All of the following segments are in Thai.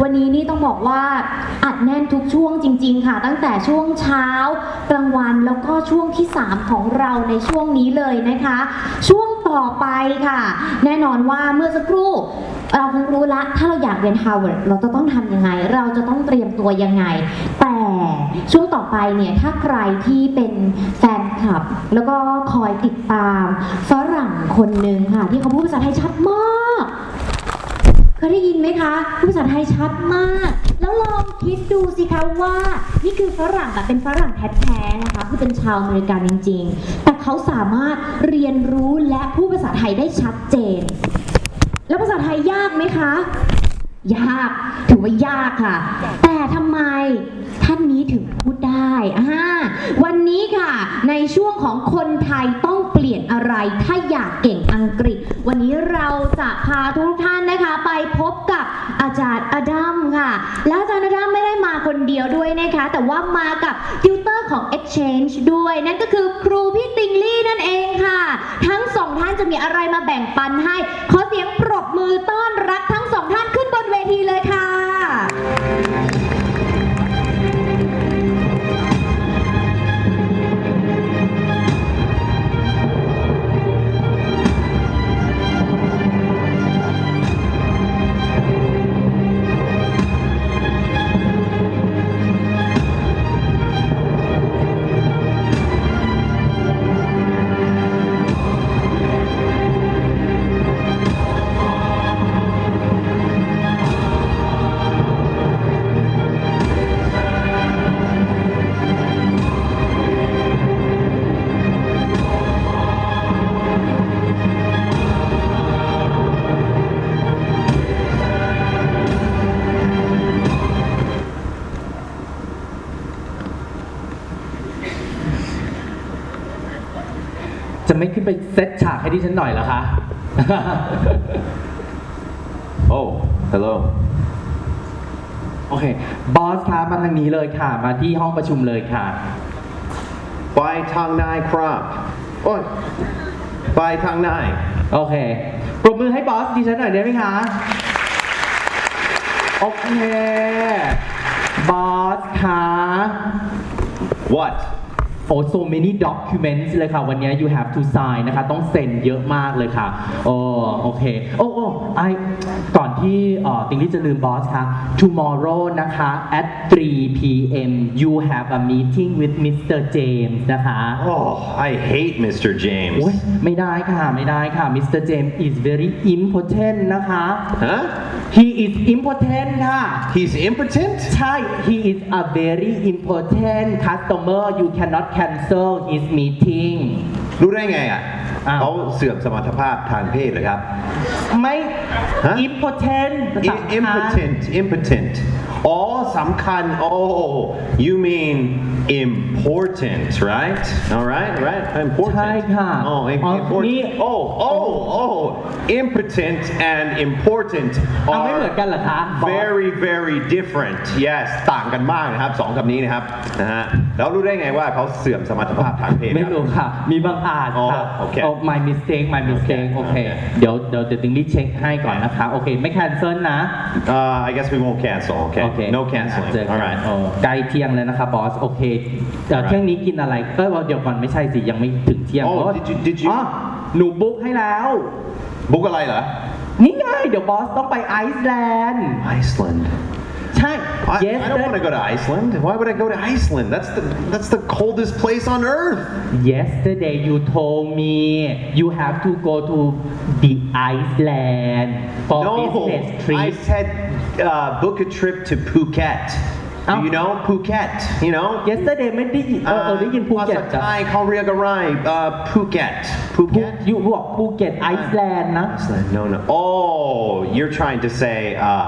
วันนี้นี่ต้องบอกว่าอัดแน่นทุกช่วงจริง ๆ ค่ะ ตั้งแต่ช่วงเช้ากลางวันแล้วก็ช่วงที่ 3 ของเราในช่วงนี้เลยนะคะ ช่วงต่อไปค่ะ แน่นอนว่าเมื่อสักครู่เราคงรู้ละ ถ้าเราอยากเรียน Harvard เราจะต้องทำยังไง เราจะต้องเตรียมตัวยังไง แต่ช่วงต่อไปเนี่ย ถ้าใครที่เป็นแฟนคลับ แล้วก็คอยติดตามฝรั่งคนหนึ่งค่ะ ที่เขาพูดภาษาไทยชัดมาก เคยได้ยินไหมคะพูดภาษาไทยชัดมาก แล้วลองคิดดูสิคะว่า นี่คือฝรั่งแบบเป็นฝรั่งแท้ๆนะคะคือเป็นชาวอเมริกันจริง ๆ แต่เขาสามารถเรียนรู้และพูดภาษาไทยได้ชัดเจน แล้วภาษาไทยยากไหมคะ ยากถือว่ายากค่ะ แต่ทำไมท่านนี้ถึงพูดได้อ่าวันนี้ค่ะ ในช่วงของคนไทยต้อง เปลี่ยนอะไร ถ้าอยากเก่งอังกฤษ วันนี้เราจะพาทุกท่านนะคะ ไปพบกับอาจารย์อดัมค่ะ และอาจารย์อดัมไม่ได้มาคนเดียวด้วยนะคะ แต่ว่ามากับติวเตอร์ของ Exchange ด้วย นั่นก็คือครูพี่ติงลี่นั่นเองค่ะ ทั้งสองท่านจะมีอะไรมาแบ่งปันให้ ขอเสียงปรบมือต้อนรับทั้งสองท่านขึ้นบนเวทีเลยค่ะ จะไม่ขึ้นไปเซตฉากให้ดิฉันหน่อยเหรอคะ Oh, hello. โอเค บอสคะมาทางนี้เลยค่ะ มาที่ห้องประชุมเลยค่ะ Bai Tang Nai Crop. Oh, Bai Tang Nai. โอเค ปรบมือให้บอสดิฉันหน่อยได้ไหมคะ โอเค บอสคะ What? โอ้ so many documents เลยค่ะ วันนี้ you have to sign นะคะ ต้องเซ็นเยอะมากเลยค่ะ โอ้โอเค โอ้โอ้ไอก่อนที่เอ่อติงลี่จะลืมบอสค่ะ tomorrow นะคะ at 3 p.m. you have a meeting with Mr. James นะคะ Oh, I hate Mr. โอ้ย James. ไม่ได้ค่ะ ไม่ได้ค่ะ Mr. James is very important นะคะ Huh? he is important ค่ะ He's impotent? ใช่ he is a very important customer you cannot cancel his meeting รู้ได้ไงอ่ะ อ้าว เขาเสื่อมสมรรถภาพทางเพศเหรอครับ ไม่ ฮะ important ภาษา I- impotent, impotent. อ๋อสำคัญ Oh, you mean important, right? All right, right? Important. ใช่ค่ะ Oh, อ๋อ important. นี่ Oh, oh, oh. Impotent and important เอาไม่ are เหมือนกันเหรอคะบอส very very different yes ต่างกันมากนะครับสองคำนี้นะครับนะฮะแล้วรู้ได้ไงว่าเขาเสื่อมสมรรถภาพทางเพศไม่รู้ค่ะ มีบางอาจอ๋อค่ะโอเค my mistake my mistake โอโอเคเคเดี๋ยวเดี๋ยวเดี๋ยวติงลี่เช็คให้ก่อนนะคะโอเคไม่ cancel นะ Uh, I guess we won't cancel โอ okay เค no canceling เจอกัน alright โอ้ใกล้เที่ยงแล้วนะคะบอสโอเคเดี๋ยว Alright เที่ยงนี้กินอะไรเออเดี๋ยวก่อนไม่ใช่สิยังไม่ถึงเที่ยง Oh, เพราะว่า did you- did you- อ๋อหนูบุ๊กให้แล้ว บุ๊กอะไรเหรอ นี่ไงเดี๋ยวบอสต้องไปไอซ์แลนด์ Iceland ใช่ I, yes I don't want to go to Iceland why would I go to Iceland that's the that's the coldest place on earth Yesterday you told me you have to go to the Iceland for no business I trip. said uh, book a trip to Phuket do Oh. you know Phuket you know Yesterday ไม่ได้ยินเออเออได้ยินภูเก็ต ภาษา จ้ะ ไทยเขาเรียกอะไร uh, Phuket ภู Phuket อยู่บอกภูเก็ตไอซ์แลนด์นะ Iceland no no oh you're trying to say uh,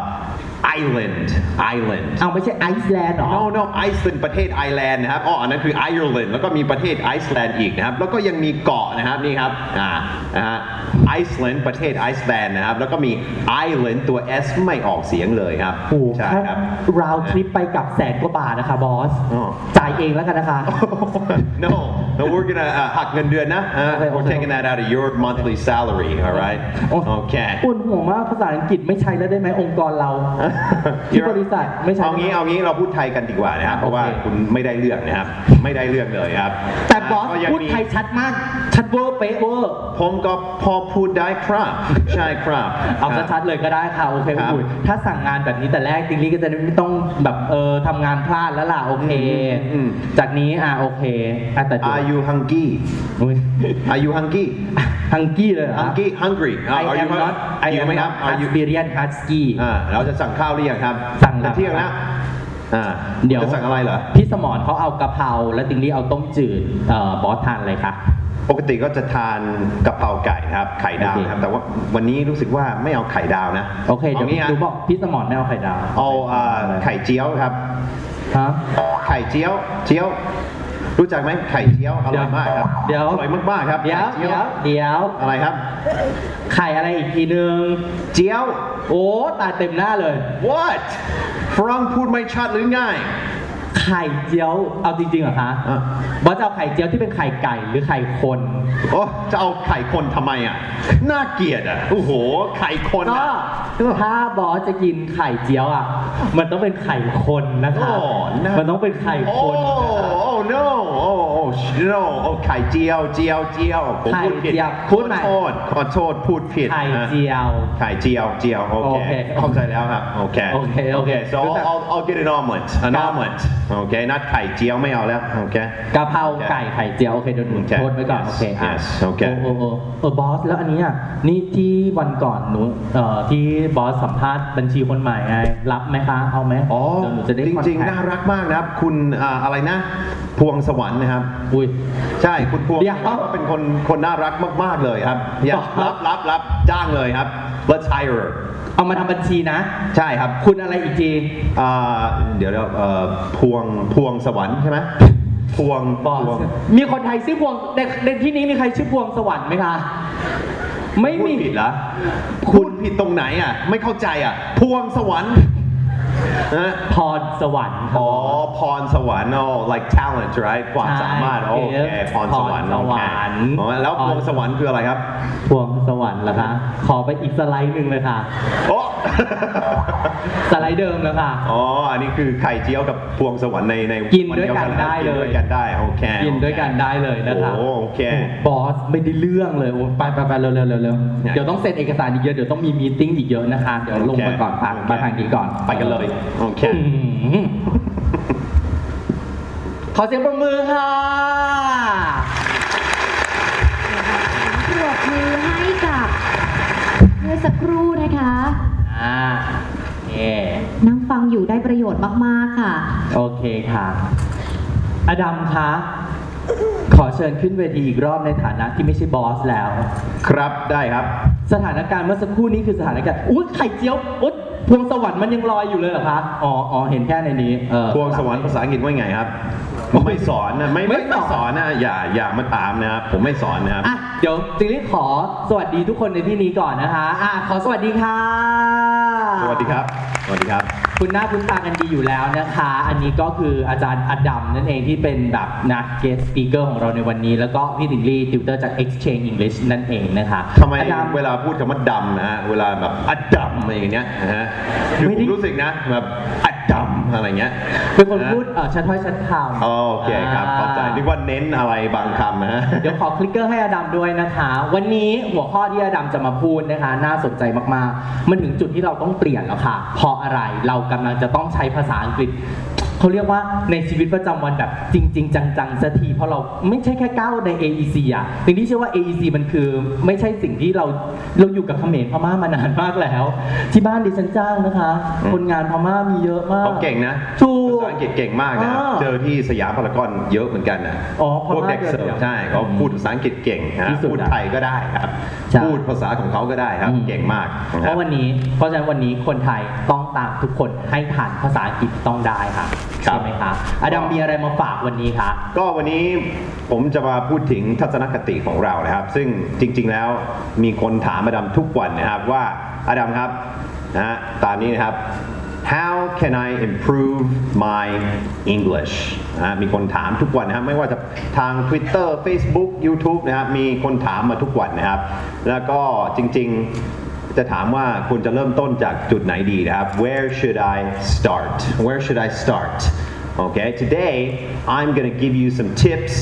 island island เอาไม่ใช่ไอซ์แลนด์หรอ no no Iceland ประเทศไอร์แลนด์นะครับอ๋ออันนั้นคือไอร์แลนด์แล้วก็มีประเทศไอซ์แลนด์อีกนะครับแล้วก็ยังมีเกาะนะครับนี่ครับอ่านะฮะไอซ์แลนด์ประเทศไอซ์แลนด์นะครับแล้วก็มีไอร์แลนด์ตัว S ไม่ออกเสียงเลยครับโอ้โหใช่แค่ครับ round trip ไปกลับแสนกว่าบาทนะคะบอสอ๋อจ่ายเองแล้วกันนะคะ no no we're gonna อ่าหักเงินเดือนนะอ่า Okay, we're okay. taking that out of your monthly salary all right โอ้ okay มึนหัวมากภาษาอังกฤษไม่ใช้แล้วได้ไหมองค์กรเราที่บริษัทไม่ใช่เอางี้เอางี้เราพูดไทยกันดีกว่านะครับเพราะว่าโอเคคุณไม่ได้เรื่องนะครับไม่ได้เรื่องเลยครับ แต่บอสก็ยังพูดมีไทยชัดมากชัดเวอร์เป๊ะเวอร์ผมก็พอพูดได้ครับใช่ครับเอาครับชัดๆเลยก็ได้ค่ะโอเคครับคุณถ้าสั่งงานแบบนี้แต่แรกติงลี่ก็จะไม่ต้องแบบเออทำงานพลาดแล้วล่ะโอเคอืมจากนี้อะโอเคอะแต่ Are you hungry อุ๊ย Are you hungry ฮังกี้เลยเหรอ hungry hungry I Are you am not I หิว am ไหมครับ not Are you Siberian Husky อ่าเราจะสั่งข้าวหรือยังครับ สั่งแล้วจะเที่ยงแล้วอ่าเดี๋ยวจะสั่งอะไรเหรอ พี่สมรเขาเอากะเพราแล้วติงลี่เอาต้มจืดเอ่อบอสทานอะไรคะปกติก็จะทานกะเพราไก่นะครับ ไข่ดาวโอเคนะครับ แต่ว่าวันนี้รู้สึกว่าไม่เอาไข่ดาวนะ โอเค เดี๋ยวงี้ดูบอกพี่สมรไม่เอาไข่ดาว เอาอ่าไข่เจียวครับฮะไข่เจียว เจียว รู้จักไหมไข่เจียวอร่อยมากครับเดี๋ยว อร่อยมากๆครับเดี๋ยวไข่จีเดี๋ยวเดี๋ยวอะไรครับ ไข่อะไรอีกทีนึง เจียว โอ้ตาเต็มหน้าเลย what ฝรั่งพูดไม่ชัดหรือไง ไข่เจียวเอาจริงๆเหรอคะอะ บอสจะเอาไข่เจียวที่เป็นไข่ไก่หรือไข่คนโอ้จะเอาไข่คนทำไมอะน่าเกลียดอะโอ้โหไข่คนก็อะ ถ้าบอสจะกินไข่เจียวอะ มันต้องเป็นไข่คนนะคะ โอ้น่ามันต้องเป็นไข่โอ้คนโอ้ no โอ้ โอ้ no โอ้ไข่เจียวเจียวเจียวผมพูดผิดไข่เจียวขพูดอใหม่โทษขอโทษพูดผิดไข่นะเจียว ไข่เจียวเจียวโอโอเคเคเข้าใจแล้วครับโอเคโอเคโอเค so รู้จัก I'll I'll get an omelet an ครับ omelet โอเคนัดไข่เจียวไม่เอาแล้วโอเคกะเพราไก่ไข่เจียวโอเคเดี๋ยวหนูโอเคโทษไว้ก่อน Yes โอเคอะ yes โอเคโอ้โอ้เออบอสแล้วอันนี้อะนี่ที่วันก่อนหนูเอ่อที่บอสสัมภาษณ์บัญชีคนใหม่ไงรับไหมคะเอาไหมอ๋อเดี๋ยวหนูจะได้จริงๆ contact น่ารักมากนะครับ คุณอ่าอะไรนะพวงสวรรค์นะครับ อุ้ย ใช่คุณพวงเดี๋ยว ก็เป็นคนคนน่ารักมาก ๆ เลยครับอยากครัรับบรับรับจ้างเลยครับ let's hire her เอามาทำบัญชีนะ ใช่ครับคุณอะไรอีกทีอ่าเดี๋ยวเดี๋ยวเอ่อพวงพวงสวรรค์ใช่ไหมพวงบอพวงสมีคนไทยชื่อพวงในในที่นี้มีใครชื่อพวงสวรรค์ไหมคะ ไม่พูดมี ผิดเหรอพูดผิดตรงไหนอะ ไม่เข้าใจอะ พวงสวรรค์ นะพรสวรรค์ครับ อ๋อพรสวรรค์ oh like talent right ความสามารถใช่โอเค พรสวรรค์พรสโอวเครรค์อ๋อแล้วพวงสวรรค์คืออะไรครับ พวงสวรรค์เหรอคะ ขอไปอีกสไลด์หนึ่งเลยค่ะ โอ้ สไลด์เดิมแล้วค่ะ อ๋อ อันนี้คือไข่เจียวกับพวงสวรรค์ในในกินด้วยกันวัได้เลย กินด้วยกันได้ โอเค กินด้วยกันได้เลยนะคะโอ้โอเค บอสไม่ได้เรื่องเลยโอ้ไปไปไปเร็วเร็วเร็วเร็วเนี่ยเดี๋ยวต้องเซ็นเอกสารอีกเยอะ เดี๋ยวต้องมีมีติ้งอีกเยอะนะคะ เดี๋ยวลงมาก่อนพักโอเคมาทางนี้ก่อน ไปกันเลยโอเคอืมขอเสียงปรบมือค่ะปรบมือให้กับเมื่อสักครู่นะคะอ่าเอนั่งฟังอยู่ได้ประโยชน์มาก ๆ ค่ะ โอเคค่ะ อดัมคะขอเชิญขึ้นเวทีอีกรอบในฐานะที่ไม่ใช่บอสแล้ว ครับได้ครับ สถานการณ์เมื่อสักครู่นี้คือสถานการณ์อุ้ยไข่เจียวอุ๊ย พวงสวรรค์มันยังลอยอยู่เลยเหรอคะอ๋ออ๋อเห็นแค่ในนี้เออ พวงสวรรค์ภาษาอังกฤษว่าไงครับไม่สอนนะไม่ไม่ไม่สอนไม่สอนนะอย่าอย่ามาตามนะครับผมไม่สอนนะครับ อะเดี๋ยวจิงลี่ขอสวัสดีทุกคนในที่นี้ก่อนนะคะอะขอสวัสดีค่ะ สวัสดีครับ สวัสดีครับ คุณหน้าคุณตากันดีอยู่แล้วนะคะ อันนี้ก็คืออาจารย์อดัมนั่นเองที่เป็นแบบนะ guest speaker ของเราในวันนี้ แล้วก็พี่ติงลี่ติวเตอร์จาก Exchange English นั่นเองนะคะทำไมอดัมเวลาพูดคำว่าดำนะฮะ เวลาแบบอัดดำอะไรอย่างเงี้ยนะฮะคือไม่ผได้มรู้สึกนะแบบอัดดำอะไรเงี้ยเป็นคนพูดเออชัดถ้อยชัดคำอ๋อโอเคครับเข้าใจนึกว่าเน้นอะไรบางคำนะฮะเดี๋ยวขอคลิกเกอร์ให้อดัมด้วยนะคะ วันนี้หัวข้อที่อาดัมจะมาพูดนะคะ น่าสนใจมากๆ มันถึงจุดที่เราต้องเปลี่ยนแล้วค่ะเพราะอะไรเรากำลังจะต้องใช้ภาษาอังกฤษ เขาเรียกว่าในชีวิตประจำวันแบบจริง ๆ จังๆสักทีเพราะเราไม่ใช่แค่ก้าวใน AEC อะสิ่งที่เชื่อว่า AEC มันคือไม่ใช่สิ่งที่เราเราอยู่กับเขมรพม่ามานานมากแล้ว ที่บ้านดิฉันจ้างนะคะอืมคนงานพม่ามีเยอะมากเขาเก่งนะถูกภาษาอังกฤษเก่งมากนะอ่าเจอที่สยามพารากอนเยอะเหมือนกันนะอ๋อพพวกม่าเด็กเสิร์เยฟอะใช่เขาพูดภาษาอังกฤษเก่งนะที่สุดพูดอะไทยก็ได้ครับใช่พูดภาษาของเขาก็ได้ครับอืมเก่งมากนะเพครับราะวันนี้เพราะฉะนั้นวันนี้คนไทยต้องตามทุกคนให้ผ่านภาษาอังกฤษต้องได้ค่ะครับ ใช่ไหมคะอดัมมีอะไรมาฝากวันนี้คะ ก็วันนี้ผมจะมาพูดถึงทัศนคติของเรานะครับ ซึ่งจริง ๆแล้วมีคนถามอดัมทุกวันนะครับว่าอดัมครับนะฮะตามนี้นะครับ how can I improve my English นะฮะมีคนถามทุกวันนะครับไม่ว่าจะทาง Twitter Facebook YouTube นะครับมีคนถามมาทุกวันนะครับ แล้วก็จริง ๆ จะถามว่าคุณจะเริ่มต้นจากจุดไหนดีนะครับ Where should I start Where should I start Okay today I'm gonna give you some tips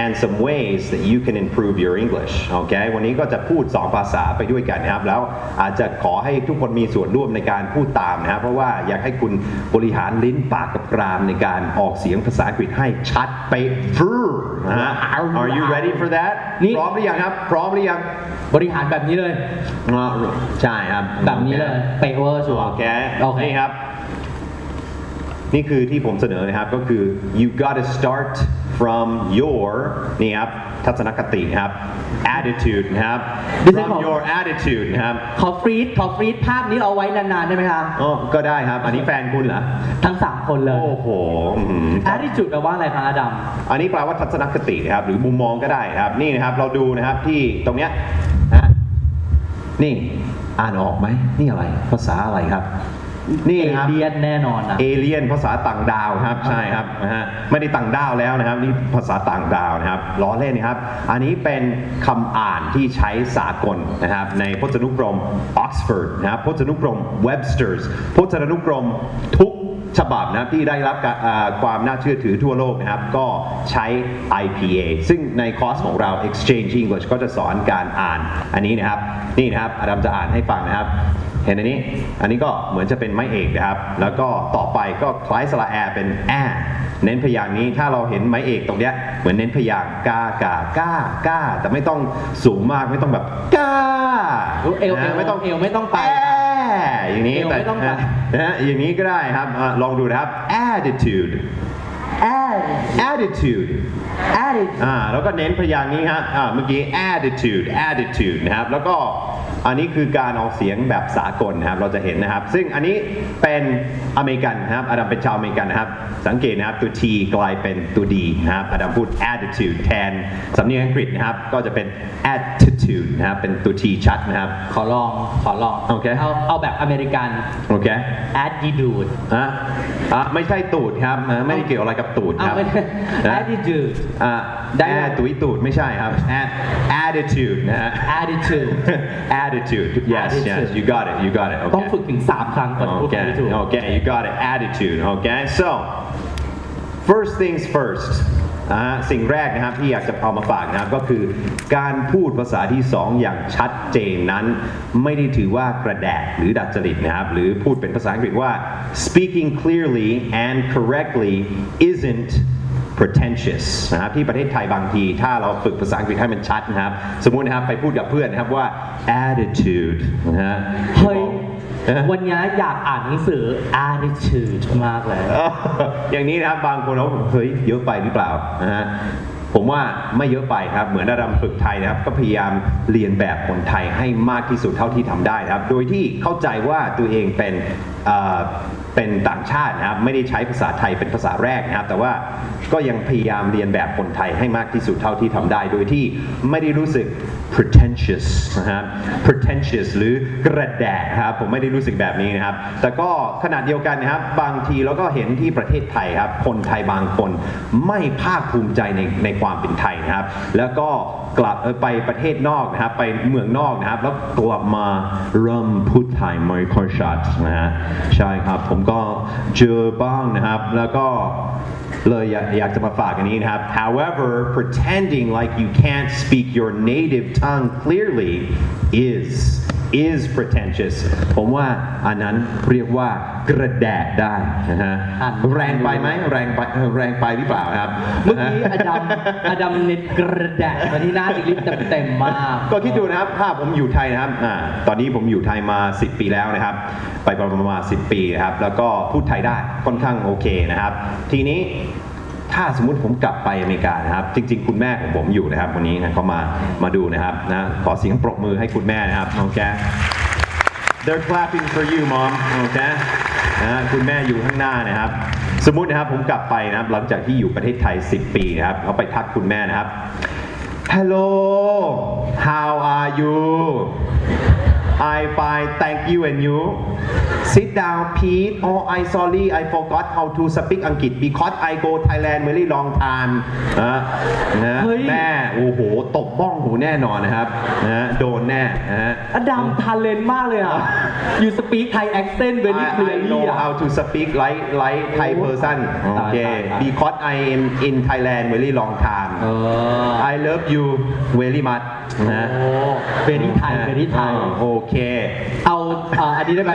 and some ways that you can improve your English โอเควันนี้ก็จะพูด 2 ภาษาไปด้วยกันนะครับ แล้วอาจจะขอให้ทุกคนมีส่วนร่วมในการพูดตามนะครับ เพราะว่าอยากให้คุณบริหารลิ้นปากกับกรามในการออกเสียงภาษาอังกฤษให้ชัดเป๊ะฟูนะฮะ Are you ready for that นี่พร้อมหรือยังครับ พร้อมหรือยัง บริหารแบบนี้เลยอ่าใช่ครับ แบบนี้เลยเปเวอร์ชัวร์โอเค โอเคนี่ครับ นี่คือที่ผมเสนอนะครับก็คือ you gotta start from your นี่ครับทัศนคตินะครับ attitude นะครับ This is from called- your attitude นะครับขอฟรีดขอฟรีดภาพนี้เอาไว้นานๆได้ไหมคะอ๋อก็ได้ครับ อันนี้แฟนคุณเหรอ ทั้งสามคนเลยโอ้โหอื้อหือ attitude แปลว่าอะไรคะอดัม อันนี้แปลว่าทัศนคตินะครับหรือมุมมองก็ได้นะครับนี่นะครับเราดูนะครับที่ตรงเนี้ยนะนี่อ่านออกไหมนี่อะไรภาษาอะไรครับ นี่เอนะครับเลียนแน่นอนนะเอเลียนภาษาต่างดาวครับใช่ครับนะฮะไม่ได้ต่างดาวแล้วนะครับนี่ภาษาต่างดาวนะครับล้อเล่นนะครับ อันนี้เป็นคำอ่านที่ใช้สากลนะครับในพจนานุกรม Oxford นะครับพจนานุกรม Webster's พจนานุกรมทุกฉบับนะครับที่ได้รับการอ่าความน่าเชื่อถือทั่วโลกนะครับ ก็ใช้ IPA ซึ่งในคอร์สของเรา Exchange English ก็จะสอนการอ่านอันนี้นะครับ นี่นะครับอาดัมจะอ่านให้ฟังนะครับ เห็นอันนี้ อันนี้ก็เหมือนจะเป็นไม้เอกนะครับ แล้วก็ต่อไปก็คล้ายสระแอเป็นแอเน้นพยางค์นี้ถ้าเราเห็นไม้เอกตรงเนี้ยเหมือนเน้นพยางค์กากาก้าก้าแต่ไม่ต้องสูงมากไม่ต้องแบบกาเอวเอวนะไม่ต้องเอวไม่ต้องไปแอย่างนี้เอวไม่ต้องไปนะฮะอย่างนี้ก็ได้ครับอะลองดูนะครับ attitude attitude attitude อ่าแล้วก็เน้นพยางค์นี้ครับอ่าเมื่อกี้ attitude attitude นะครับ แล้วก็อันนี้คือการออกเสียงแบบสากลนะครับ เราจะเห็นนะครับ ซึ่งอันนี้เป็นอเมริกันนะครับอดัมเป็นชาวอเมริกันนะครับ สังเกตนะครับตัว T กลายเป็นตัว D นะครับอดัมพูด attitude แทนสำเนียงอังกฤษนะครับ ก็จะเป็น attitude นะครับ เป็นตัว T ชัดนะครับ ขอลอง ขอลองโอเคเอาเอาแบบอเมริกัน โอเค attitude อะอะไม่ใช่ตูดครับอะไม่ได้เกี่ยวอะไรกับตูด เอา ครับ ไม่ได้ นะ attitude อ่ะ ได้ แอตุยตูดไม่ใช่ครับ At- attitude นะฮะ attitude attitude yes yes Attitude. you got it you got it ต้อง okay ฝึกถึง 3 ครั้งก่อนพูด okay ให้ถูก okay you got it attitude okay so first things first อ่าสิ่งแรกนะครับที่อยากจะเอามาฝากนะครับก็คือ การพูดภาษาที่สองอย่างชัดเจนนั้น ไม่ได้ถือว่ากระแดะหรือดัดจริตนะครับ หรือพูดเป็นภาษาอังกฤษว่า speaking clearly and correctly isn't pretentious นะครับที่ประเทศไทยบางที ถ้าเราฝึกภาษาอังกฤษให้มันชัดนะครับ สมมุตินะครับไปพูดกับเพื่อนนะครับว่า attitude นะฮะเฮ้ยเอ๊ะ วันนี้อยากอ่านหนังสือ attitude มากเลย อย่างนี้นะครับบางคนเขาบอกเฮ้ยเยอะไปหรือเปล่านะฮะผมว่าไม่เยอะไปครับ เหมือนระดับฝึกไทยนะครับ ก็พยายามเรียนแบบคนไทยให้มากที่สุดเท่าที่ทำได้ครับ โดยที่เข้าใจว่าตัวเองเป็น เป็นต่างชาตินะครับไม่ได้ใช้ภาษาไทยเป็นภาษาแรกนะครับแต่ว่าก็ยังพยายามเรียนแบบคนไทยให้มากที่สุดเท่าที่ทำได้ โดยที่ไม่ได้รู้สึก pretentious นะครับ pretentious หรือกระแดะครับผมไม่ได้รู้สึกแบบนี้นะครับ แต่ก็ขนาดเดียวกันนะครับบางทีเราก็เห็นที่ประเทศไทยครับคนไทยบางคนไม่ภาคภูมิใจในในความเป็นไทยนะครับ แล้วก็กลับไปประเทศนอกนะครับ ไปเมืองนอกนะครับ แล้วกลับมาเริ่มพูดไทยไม่ค่อยชัดนะฮะใช่ครับผมก็เจอบ้างนะครับ แล้วก็ เลยอยากอยากจะมาฝากอันนี้นะครับ however pretending like you can't speak your native tongue clearly is is pretentious ผมว่าอันนั้นเรียกว่ากระแดะได้นะฮะอ่านแรงไปไหมแรงไปแรงไปหรือเปล่าครับ เมื่อกี้อดัมอดัมเน็ตกระแดะมาที่หน้าอีลิฟเต็มๆมาก ก็คิดดูนะครับถ้าผมอยู่ไทยนะครับอ่าตอนนี้ผมอยู่ไทยมา 10 ปีแล้วนะครับ ไปประมาณ 10 ปีนะครับ แล้วก็พูดไทยได้ค่อนข้างโอเคนะครับ ทีนี้ ถ้าสมมติผมกลับไปอเมริกานะครับ จริง ๆ คุณแม่ของผมอยู่นะครับ วันนี้นะเขามามาดูนะครับนะขอเสียงปรบมือให้คุณแม่นะครับโอเค They're clapping for you mom โอเคนะฮะคุณแม่อยู่ข้างหน้านะครับ สมมุตินะครับผมกลับไปนะครับ หลังจากที่อยู่ประเทศไทย 10 ปีนะครับเขาไปทักคุณแม่นะครับ Hello how are you I fine thank you and you sit down Pete oh I sorry I forgot how to speak อังกฤษ because I go Thailand very long time นะนะเฮ้ยแม่โอ้โห ตบบ้องหูแน่นอนนะครับนะโดนแน่นะฮะอดัมทาเลนมากเลยอะ you speak Thai accent very I, I clearly know อะ how to speak like like Thai person โอเคตายตาย because I am in Thailand very long time เออ I love you very much นะโอ้ very Thai very Thai โอเคเอาเอ่ออันนี้ได้ไหม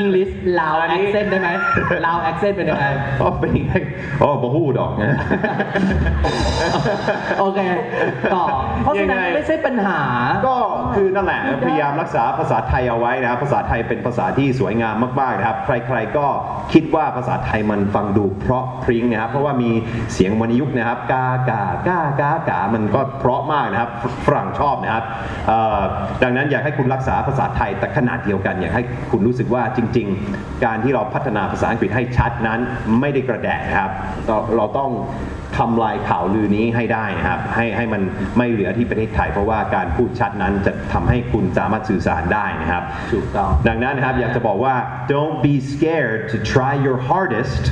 English ลาวอันนี้ accent ได้ไหมลาว accent เป็นยังไงอ๋อเป็นยังไงอ๋อบ่ฮู้ดอกนะโอเคต่อเพราะฉะนั้นยังไงไม่ใช่ปัญหา ก็คือนั่นแหละพยายามรักษาภาษาไทยเอาไว้นะครับภาษาไทยเป็นภาษาที่สวยงามมากๆนะครับ ใครๆก็คิดว่าภาษาไทยมันฟังดูเพราะพริ้งนะครับเพราะว่ามีเสียงวรรณยุกต์นะครับกากากากากามันก็เพราะมากนะครับฝรั่งชอบนะครับเอ่อดังนั้นอยากให้คุณรักษาภาษาไทยแต่ขนาดเดียวกันอยากให้คุณรู้สึกว่าจริง ๆ การที่เราพัฒนาภาษาอังกฤษให้ชัดนั้นไม่ได้กระแดะนะครับเราเราต้องทำลายข่าวลือนี้ให้ได้นะครับ ให้ให้มันไม่เหลือที่ประเทศไทยเพราะว่าการพูดชัดนั้นจะทำให้คุณสามารถสื่อสารได้นะครับถูกต้องดังนั้นนะครับอยากจะบอกว่า don't be scared to try your hardest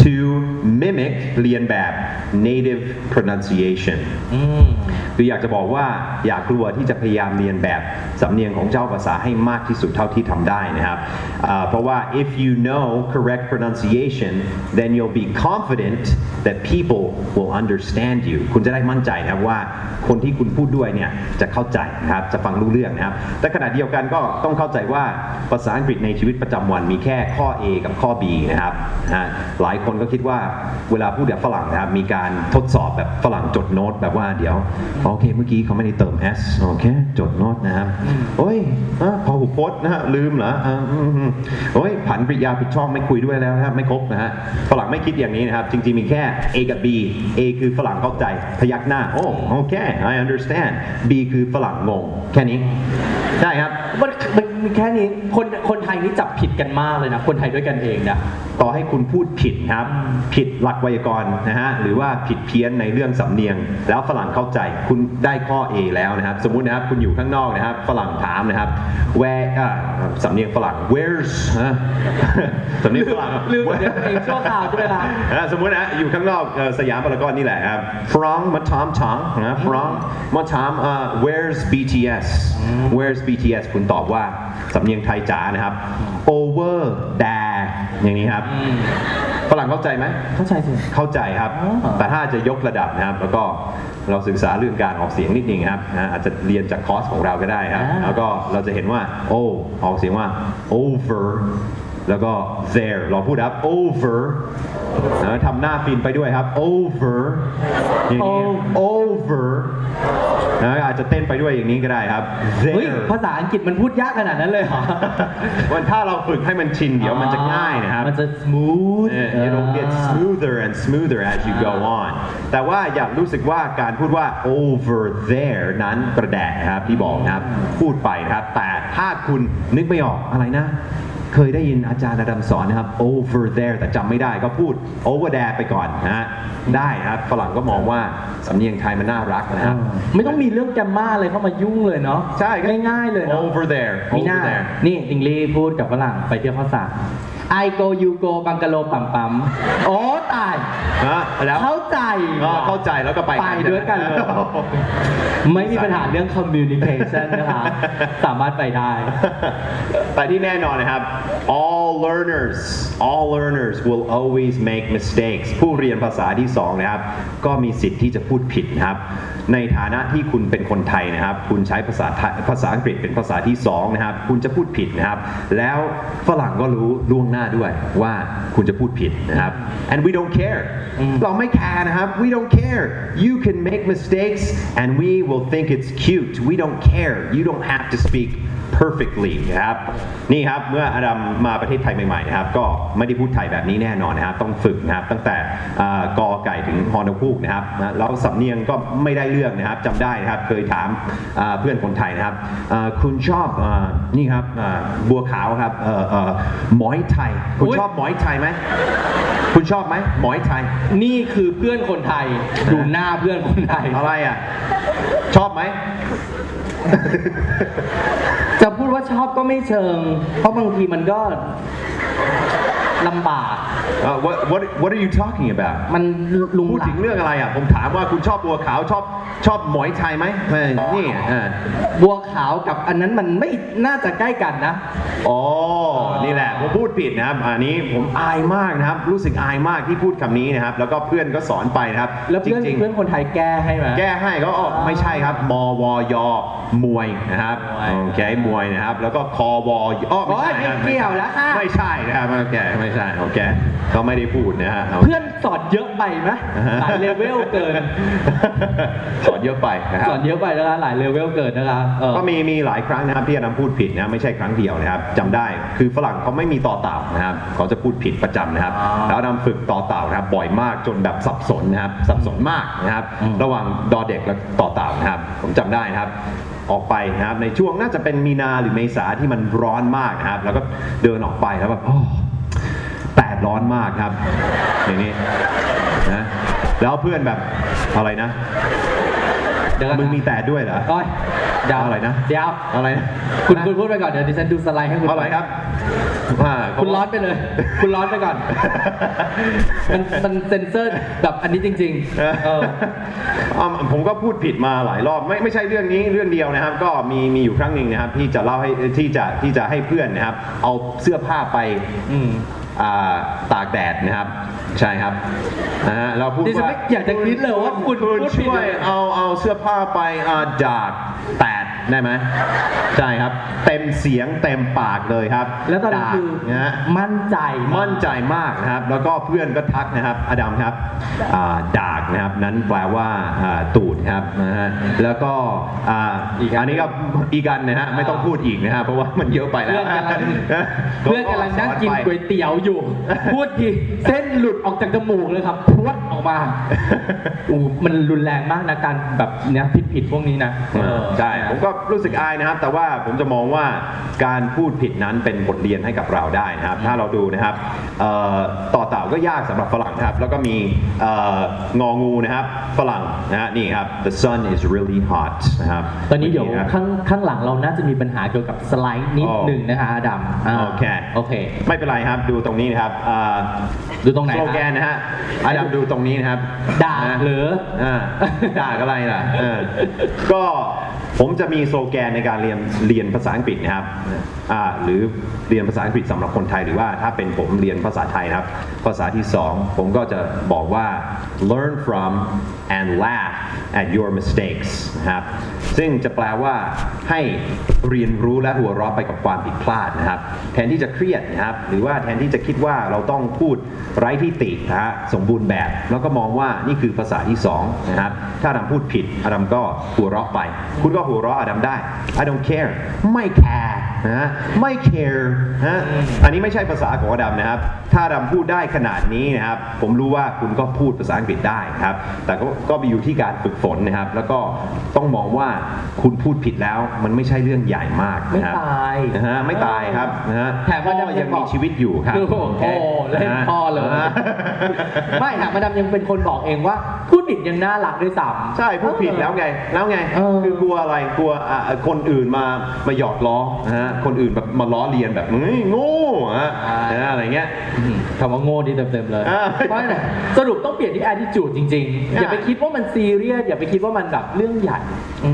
to mimic เรียนแบบ native pronunciation คืออยากจะบอกว่าอย่ากลัวที่จะพยายามเรียนแบบสำเนียงของเจ้าภาษาให้มากที่สุดเท่าที่ทำได้นะครับอ่าเพราะว่า if you know correct pronunciation then you'll be confident that people will understand you คุณจะได้มั่นใจนะครับว่าคนที่คุณพูดด้วยเนี่ยจะเข้าใจนะครับจะฟังรู้เรื่องนะครับ แต่ขณะเดียวกันก็ต้องเข้าใจว่าภาษาอังกฤษในชีวิตประจำวันมีแค่ข้อ A กับข้อ B นะครับนะฮะหลายคนก็คิดว่าเวลาพูดกับฝรั่งนะครับมีการทดสอบแบบฝรั่งจดโน้ตแบบว่าเดี๋ยวโอเคเมื่อกี้เขาไม่ได้เติม s โอเคจดโน้ตนะครับโอ้ยอะพอหุพจน์นะฮะลืมเหรอโอ้ยผันปริยาผิดช่องไม่คุยด้วยแล้วนะครับไม่ครบนะฮะฝรั่งไม่คิดอย่างนี้นะครับ จริงๆมีแค่ A กับ B A คือฝรั่งเข้าใจพยักหน้าโอ้โอเค I understand B คือฝรั่งงงแค่นี้ได้ครับ มันมันมีแค่นี้คนคนไทยนี่จับผิดกันมากเลยนะ คนไทยด้วยกันเองนะ ต่อให้คุณพูดผิดครับ ผิดหลักไวยากรณ์นะฮะ หรือว่าผิดเพี้ยนในเรื่องสำเนียง แล้วฝรั่งเข้าใจ คุณได้ข้อ A แล้วนะครับ สมมุตินะครับคุณอยู่ข้างนอกนะครับ ฝรั่งถามนะครับ where อ่าสำเนียงฝรั่ง where's ฮะสำเนียงฝรั่งลืมสำเนียงตัวเองชั่วคราวใช่ไหมครับอ่าสมมุตินะอยู่ข้างนอกเอ่อสยามพารากอนนี่แหละครับ from มาถามถามนะ from มาถามอ่า where's BTS where's BTS คุณตอบว่า สำเนียงไทยจ๋านะครับ over there อย่างนี้ครับฝรั่งเข้าใจไหม เข้าใจสิ เข้าใจครับอ๋อแต่ถ้าจะยกระดับนะครับ แล้วก็เราศึกษาเรื่องการออกเสียงนิดนึงครับนะอาจจะเรียนจากคอร์สของเราก็ได้ครับ แล้วก็เราจะเห็นว่าโอ้ออกเสียงว่า over แล้วก็ there เราพูดครับ over นะทำหน้าฟินไปด้วยครับ over อย่างนี้ over นะอาจจะเต้นไปด้วยอย่างนี้ก็ได้ครับเฮ้ย there ภาษาอังกฤษมันพูดยากขนาดนั้นเลยเหรอวันถ้าเราฝึกให้มันชินเดี๋ยวมันจะง่ายนะครับ มันจะ smooth Yeah, it'll get smoother and smoother as you go on แต่ว่าอยากรู้สึกว่าการพูดว่า over there นั้นกระแดะนะครับที่บอกนะครับ พูดไปนะครับ แต่ถ้าคุณนึกไม่ออกอะไรนะ เคยได้ยินอาจารย์อดัมสอนนะครับ over there แต่จำไม่ได้ก็พูด over there ไปก่อนนะฮะได้นะครับฝรั่งก็มองว่าสำเนียงไทยมันน่ารักนะครับ ไม่ต้องมีเรื่องแกมมาอะไรเข้ามายุ่งเลยเนาะใช่ครับง่ายๆเลยเนาะ over there มีหน้า over there นี่ติงลี่พูดกับฝรั่งไปเที่ยวข้าวสาร I go you go บังกะโลปั๊มปั๊มโอ้ตายนะแล้วเข้าใจก็เข้าใจแล้วก็ไปไปด้วยกันเลยไม่มีปัญหาเรื่อง communication นะคะสามารถไปได้ แต่ที่แน่นอนนะครับ all learners all learners will always make mistakes ผู้เรียนภาษาที่สองนะครับ ก็มีสิทธิ์ที่จะพูดผิดนะครับ ในฐานะที่คุณเป็นคนไทยนะครับ คุณใช้ภาษาไทยภาษาอังกฤษเป็นภาษาที่สองนะครับ คุณจะพูดผิดนะครับ แล้วฝรั่งก็รู้ล่วงหน้าด้วยว่าคุณจะพูดผิดนะครับ and we don't care เราไม่แคร์นะครับ we don't care you can make mistakes and we will think it's cute we don't care you don't have to speak perfectly นะครับนี่ครับเมื่ออดัมมาประเทศไทยใหม่ๆนะครับ ก็ไม่ได้พูดไทยแบบนี้แน่นอนนะครับ ต้องฝึกนะครับ ตั้งแต่อ่ากอไก่ถึงฮอนอคูกนะครับนะแล้วสำเนียงก็ไม่ได้เรื่องนะครับจำได้นะครับเคยถามอ่าเพื่อนคนไทยนะครับอ่าคุณชอบอานี่ครับอ่าบัวขาวครับเอ่อเอ่อหมอยไทย คุณอุ๊ยชอบหมอยไทยไหมคุณชอบไหมหมอยไทย นี่คือเพื่อนคนไทยดูหน้าเพื่อนคนไทยอะไรอะชอบไหมจะพูดว่าชอบก็ไม่เชิง เพราะบางทีมันก็ ลำบาก Uh, what what what are you talking about มันลุงพูดหลัถึงงเรื่องอะไรอะ ผมถามว่าคุณชอบบัวขาวชอบชอบหมอยไทยไหมไม่นี่อ่าบัวขาวกับอันนั้นมันไม่น่าจะใกล้กันนะ อ๋อ นี่แหละ ผมพูดผิดนะครับ อันนี้ผมอายมากนะครับ รู้สึกอายมากที่พูดคำนี้นะครับ แล้วก็เพื่อนก็สอนไปนะครับแล้วเพื่อนจริงเพื่อนคนไทยแก้ให้ไหมๆแก้ให้ก็อ๋อไม่ใช่ครับ มวอยมวยนะครับมวยโอเคมวยนะครับ แล้วก็คอวอยอ๋อไม่ใช่โอ้ยครับไม่เกี่ยวแล้วค่ะ ไม่ใช่นะครับโอเคไม่ใช่โอเคก็ไม่ได้พูดนะฮะเพื่อนสอนเยอะไปไหมหลายเลเวลเกิน สอนเยอะไปนะครับสอนเยอะไปนะคะหลายเลเวลเกินนะคะเออก็มีมีหลายครั้งนะครับที่อดัมพูดผิดนะไม่ใช่ครั้งเดียวนะครับจำได้คือฝรั่งเขาไม่มีต่อเต่านะครับเขาจะพูดผิดประจำนะครับอ๋อแล้วอดัมฝึกต่อเต่านะครับบ่อยมากจนแบบสับสนนะครับสับสนมากนะครับอืมระหว่างดอเด็กและต่อเต่านะครับ ผมจำได้นะครับออกไปนะครับในช่วงน่าจะเป็นมีนาหรือเมษาที่มันร้อนมากนะครับ แล้วก็เดินออกไปแล้วแบบโอ้แดด ร้อนมากครับ อย่างนี้นะแล้วเพื่อนแบบอะไรนะเดี๋ยวก่อนนะมึงมีแดดด้วยเหรอโอ้ยเดี๋ยวอะไรนะ เดี๋ยวอะไรนะคุณคุณพูดไปก่อนเดี๋ยวดิฉันดูสไลด์ให้คุณอะไรครับอ่าคุณร้อนไปเลย คุณร้อนไปก่อน มันมันเซ็นเซอร์แบบอันนี้จริง ๆ เอออ่าผมก็พูดผิดมาหลายรอบไม่ไม่ใช่เรื่องนี้เรื่องเดียวนะครับ ก็มีมีอยู่ครั้งหนึ่งนะครับที่จะเล่าให้ที่จะที่จะให้เพื่อนนะครับ เอาเสื้อผ้าไป อืมอ่า ตากแดดนะครับ ใช่ครับนะฮะเราพูดดิฉันว่าไม่อยากจะคิดเลยว่าคุณคุณพูดผิดช่วยเอาเอาเสื้อผ้าไปอ่าดากแดด ได้ไหมใช่ครับ เต็มเสียงเต็มปากเลยครับแล้วตอนนั้นดากคือนะฮะมั่นใจากมั่นใจมากนะครับ แล้วก็เพื่อนก็ทักนะครับอดัมครับอ่าดากนะครับนั้นแปลว่าอ่าตูดครับนะฮะแล้วก็อ่าอีกอันอันนี้ก็อีกอันนะฮะไม่ต้องพูดอีกนะฮะเพราะว่ามันเยอะไปแล้วเพื่อนกำลังเพื่อนกำลังนั่งกินก๋วยเตี๋ยวอยู่ พูดทีเส้นหลุดออกจากจมูกเลยครับพรวดออกมาอู้มันรุนแรงมากนะการแบบเนี้ยผิดผิดๆพวกนี้นะเออใช่ผมก็รู้สึกอายนะครับ แต่ว่าผมจะมองว่าการพูดผิดนั้นเป็นบทเรียนให้กับเราได้นะครับ ถ้าเราดูนะครับเอ่อต่อเต่าก็ยากสำหรับฝรั่งนะครับ แล้วก็มีเอ่ององูนะครับฝรั่งนะฮะนี่ครับ the sun is really hot นะครับตอนนี้เดี๋ยวะข้างข้างหลังเราน่าจะมีปัญหาเกี่ยวกับสไลด์นิดอ๋อหนึ่งนะคะอดัมาโอเคโอเค ไม่เป็นไรครับดูตรงนี้นะครับอ่าดูตรงไหนสโลแกนนะฮะอาดัมดูตรงนี้นะครับด่านะหรืออ่าด่าอะไรล่ะเออก็ ผมจะมีโซแกนในการเรียนเรียนภาษาอังกฤษนะครับหรือเรียนภาษาอังกฤษสำหรับคนไทยหรือว่าถ้าเป็นผมเรียนภาษาไทยนะครับ ภาษาที่สองผมก็จะบอกว่า learn from and laugh at your mistakes นะครับซึ่งจะแปลว่าให้ เรียนรู้และหัวเราะไปกับความผิดพลาดนะครับ แทนที่จะเครียดนะครับ หรือว่าแทนที่จะคิดว่าเราต้องพูดไร้ที่ตินะฮะสมบูรณ์แบบ แล้วก็มองว่านี่คือภาษาที่สองนะครับ ถ้าอดัมพูดผิดอดัมก็หัวเราะไป คุณก็หัวเราะอดัมได้ I don't care ไม่แคร์นะฮะไม่ care นะฮะอันนี้ไม่ใช่ภาษาของอดัมนะครับ ถ้าอดัมพูดได้ขนาดนี้นะครับ ผมรู้ว่าคุณก็พูดภาษาอังกฤษได้นะครับ แต่ก็ก็มีอยู่ที่การฝึกฝนนะครับ แล้วก็ต้องมองว่าคุณพูดผิดแล้วมันไม่ใช่เรื่องใหญ่มากนะครับไม่ตายนะฮะไม่ตายครับนะฮะแถมว่าพ่อยังมีชีวิตอยู่ครับโอ้โหโอเคเล่นพ่อเลยนะฮะไม่ค่ะมาดามยังเป็นคนบอกเองว่าพูดผิดยังน่ารักด้วยซ้ำใช่พูดผิดแล้วไงแล้วไงเออคือกลัวอะไรกลัวอะคนอื่นมามาหยอกล้อนะฮะคนอื่นแบบมาล้อเลียนแบบเฮ้ยโง่ฮะนะฮะอะไรเงี้ยอืมคำว่าโง่ดีเต็มๆเลยอ่าเพราะอะไรสรุปต้องเปลี่ยนที่ attitude จริงๆ อย่าไปคิดว่ามันซีเรียสอย่าไปคิดว่ามันแบบเรื่องใหญ่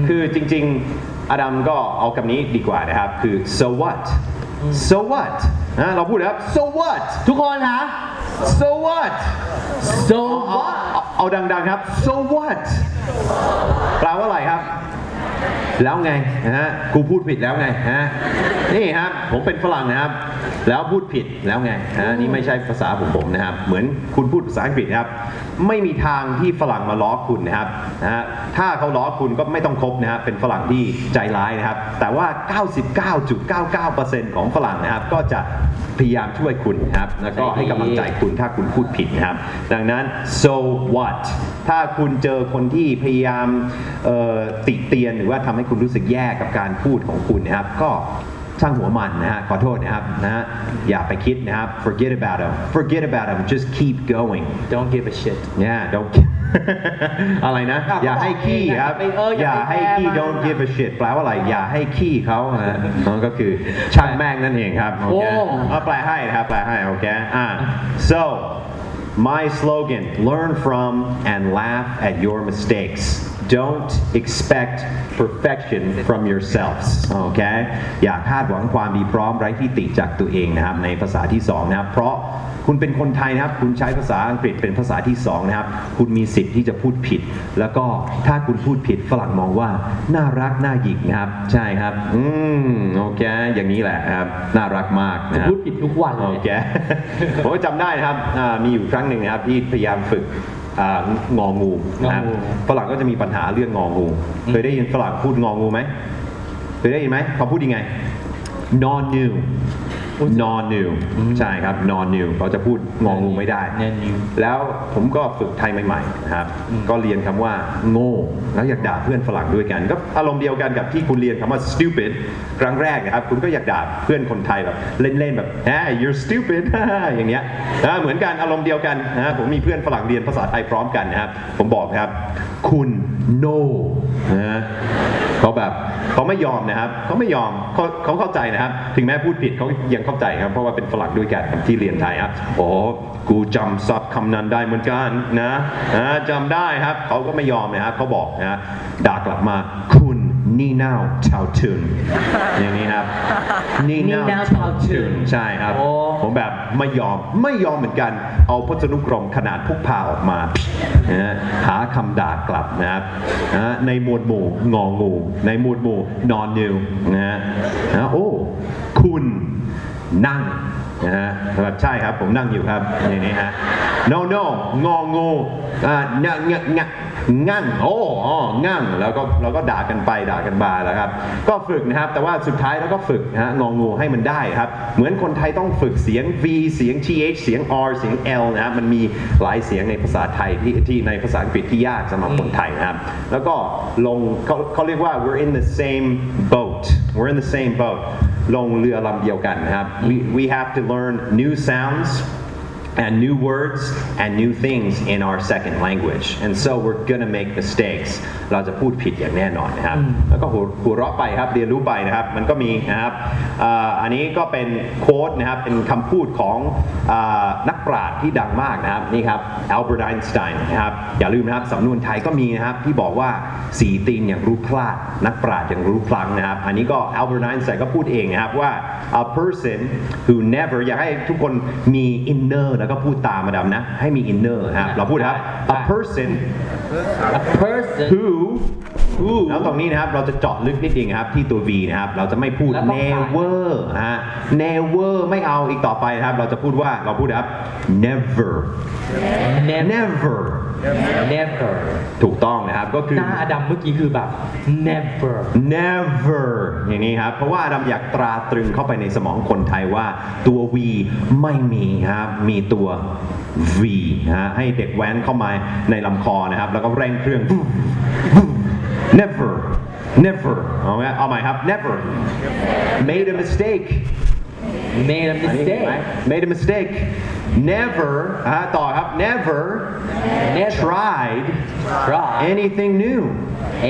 มคือจริง ๆ อดัมก็เอาคำนี้ดีกว่านะครับ คือ so what so what นะเราพูดนะครับ so what ทุกคนคะ so what so เอา what เอาเอาดังๆครับ so what แปลว่าอะไรครับ แล้วไงนะฮะกูพูดผิดแล้วไงฮะนี่ครับผมเป็นฝรั่งนะครับ แล้วพูดผิดแล้วไงฮะนี่ไม่ใช่ภาษาผมผมนะครับ เหมือนคุณพูดภาษาอังกฤษนะครับ ไม่มีทางที่ฝรั่งมาล้อคุณนะครับนะฮะถ้าเขาล้อคุณก็ไม่ต้องคบนะครับเป็นฝรั่งที่ใจร้ายนะครับ แต่ว่า 99.99%ของฝรั่งนะครับ ก็จะพยายามช่วยคุณนะครับแล้วก็ให้กำลังใจคุณถ้าคุณพูดผิดนะครับ ดังนั้น so what ถ้าคุณเจอคนที่พยายามเอ่อติเตียนหรือว่าทำให้คุณรู้สึกแย่กับการพูดของคุณนะครับ ก็ ช่างหัวมันนะฮะขอโทษนะครับนะฮะอย่าไปคิดนะครับ forget about them forget about them just keep going don't give a shit yeah don't อะไรนะอะอย่าให้ขี้ครับไปเอออย่อาย่าไปให้ขี้แคร์มัน don't give a shit แปลว่าอะไร อย่าให้ขี้เขาฮะนั่นก็คือช่างแม่งนั่นเองครับ โอเคโอ้เอาแปลให้นะครับ แปลให้ โอเค อ่า so my slogan learn from and laugh at your mistakes don't expect perfection from yourselves โอเคอย่าคาดหวังความดีพร้อมไร้ที่ติจากตัวเองนะครับ ในภาษาที่สองนะครับ เพราะคุณเป็นคนไทยนะครับ คุณใช้ภาษาอังกฤษเป็นภาษาที่สองนะครับ คุณมีสิทธิ์ที่จะพูดผิด แล้วก็ถ้าคุณพูดผิดฝรั่งมองว่า น่ารักน่าหยิกนะครับ ใช่ครับ อืมโอเค อย่างนี้แหละครับ น่ารักมากนะครับพูดผิดทุกวันเลโอยเคผมก็จำได้นะครับอ่ามีอยู่ครั้งหนึ่งนะครับที่พยายามฝึกอ่า งองูนะครับงองูฝรั่งก็จะมีปัญหาเรื่องงองู เคยได้ยินฝรั่งพูดงองูไหมเคยได้ยินไหมเขาพูดยังไง non new non new ใช่ครับ non new เขาจะพูดงองูไม่ได้แน่นอยู่แล้วผมก็ฝึกไทยใหม่ๆนะครับ ก็เรียนคำว่า โง่ แล้วอยากด่าเพื่อนฝรั่งด้วยกัน ก็อารมณ์เดียวกันกับที่คุณเรียนคำว่า stupid ครั้งแรกนะครับ คุณก็อยากด่าเพื่อนคนไทยแบบเล่นๆแบบ hey you're stupid อย่างเงี้ยนะเหมือนกันอารมณ์เดียวกันนะผมมีเพื่อนฝรั่งเรียนภาษาไทยพร้อมกันนะครับ ผมบอกนะครับ คุณ no นะ เขาแบบเขาไม่ยอมนะครับเขาไม่ยอมเขาเขาเข้าใจนะครับ ถึงแม้พูดผิดเขายังเข้าใจครับ เพราะว่าเป็นฝรั่งด้วยกันที่เรียนไทยครับโอ้กูจำศัพท์คำนั้นได้เหมือนกันนะนะจำได้ครับเขาก็ไม่ยอมนะครับเขาบอกนะด่ากลับมาคุ นี่เน่าชาวทุนอย่างนี้ครับนี่นี่เน่าเน่าชาชาววทุทุนนใช่ครับโอ้ผมแบบไม่ยอมไม่ยอมเหมือนกัน เอาพจนุกรมขนาดพกพาออกมานะฮะหาคำด่ากลับนะครับนะฮะในหมวดหมู่งองู ในหมวดหมู่นอนนิวนะฮะนะโอ้คุณนั่งนะฮะแบบใช่ครับผมนั่งอยู่ครับนี่นี่ฮะ no no งองูอ่างะงะ งั่งโอ้อ๋องั่งแล้วก็เราก็ด่ากันไปด่ากันมาแล้วครับ ก็ฝึกนะครับ แต่ว่าสุดท้ายเราก็ฝึกนะฮะงองูให้มันได้ครับ เหมือนคนไทยต้องฝึกเสียง V เสียง TH เสียง R เสียง L นะครับมันมีหลายเสียงในภาษาไทยที่ที่ในภาษาอังกฤษที่ยากสำหรับคนไทยนะครับ แล้วก็ลงเขาเขาเรียกว่า we're in the same boat we're in the same boat ลงเรือลำเดียวกันนะครับ we we have to learn new sounds and new words and new things in our second language and so we're gonna make mistakes เราจะพูดผิดอย่างแน่นอนนะครับ แล้วก็หัวหัวเราะไปครับ เรียนรู้ไปนะครับ มันก็มีนะครับอ่าอันนี้ก็เป็นโค้ดนะครับ เป็นคำพูดของอานักปราชญ์ที่ดังมากนะครับ นี่ครับ อัลเบิร์ต ไอน์สไตน์นะครับ อย่าลืมนะครับ สำนวนไทยก็มีนะครับ ที่บอกว่าสีตีนอย่างรู้พลาด นักปราชญ์อย่างรู้พลังนะครับ อันนี้ก็อัลเบิร์ต ไอน์สไตน์ก็พูดเองนะครับว่า a person who never อยากให้ทุกคนมี inner แล้วก็พูดตามมาดำนะ ให้มี inner นะครับเราพูดนะครับ a person a person who who แล้วตรงนี้นะครับเราจะเจาะลึกนิดนึงนะครับที่ตัว V นะครับเราจะไม่พูดแล้วต้อง never นะฮะ never ไม่เอาอีกต่อไปนะครับ เราจะพูดว่าเราพูดนะครับ never never never never ถูกต้องนะครับ ก็คือ หน้าอดัมเมื่อกี้คือแบบ never never อย่างนี้ครับ เพราะว่าอดัมอยากตราตรึงเข้าไปในสมองคนไทยว่าตัว V ไม่มีครับ มีตัว V นะฮะให้เด็กแว้นเข้ามาในลำคอนะครับ แล้วก็เร่งเครื่อง never never เอาไหมเอาใหม่ครับ never made a mistake made a อันนี้เห็น mistake ไหม made a mistake never อ่าต่อครับ never never tried try anything new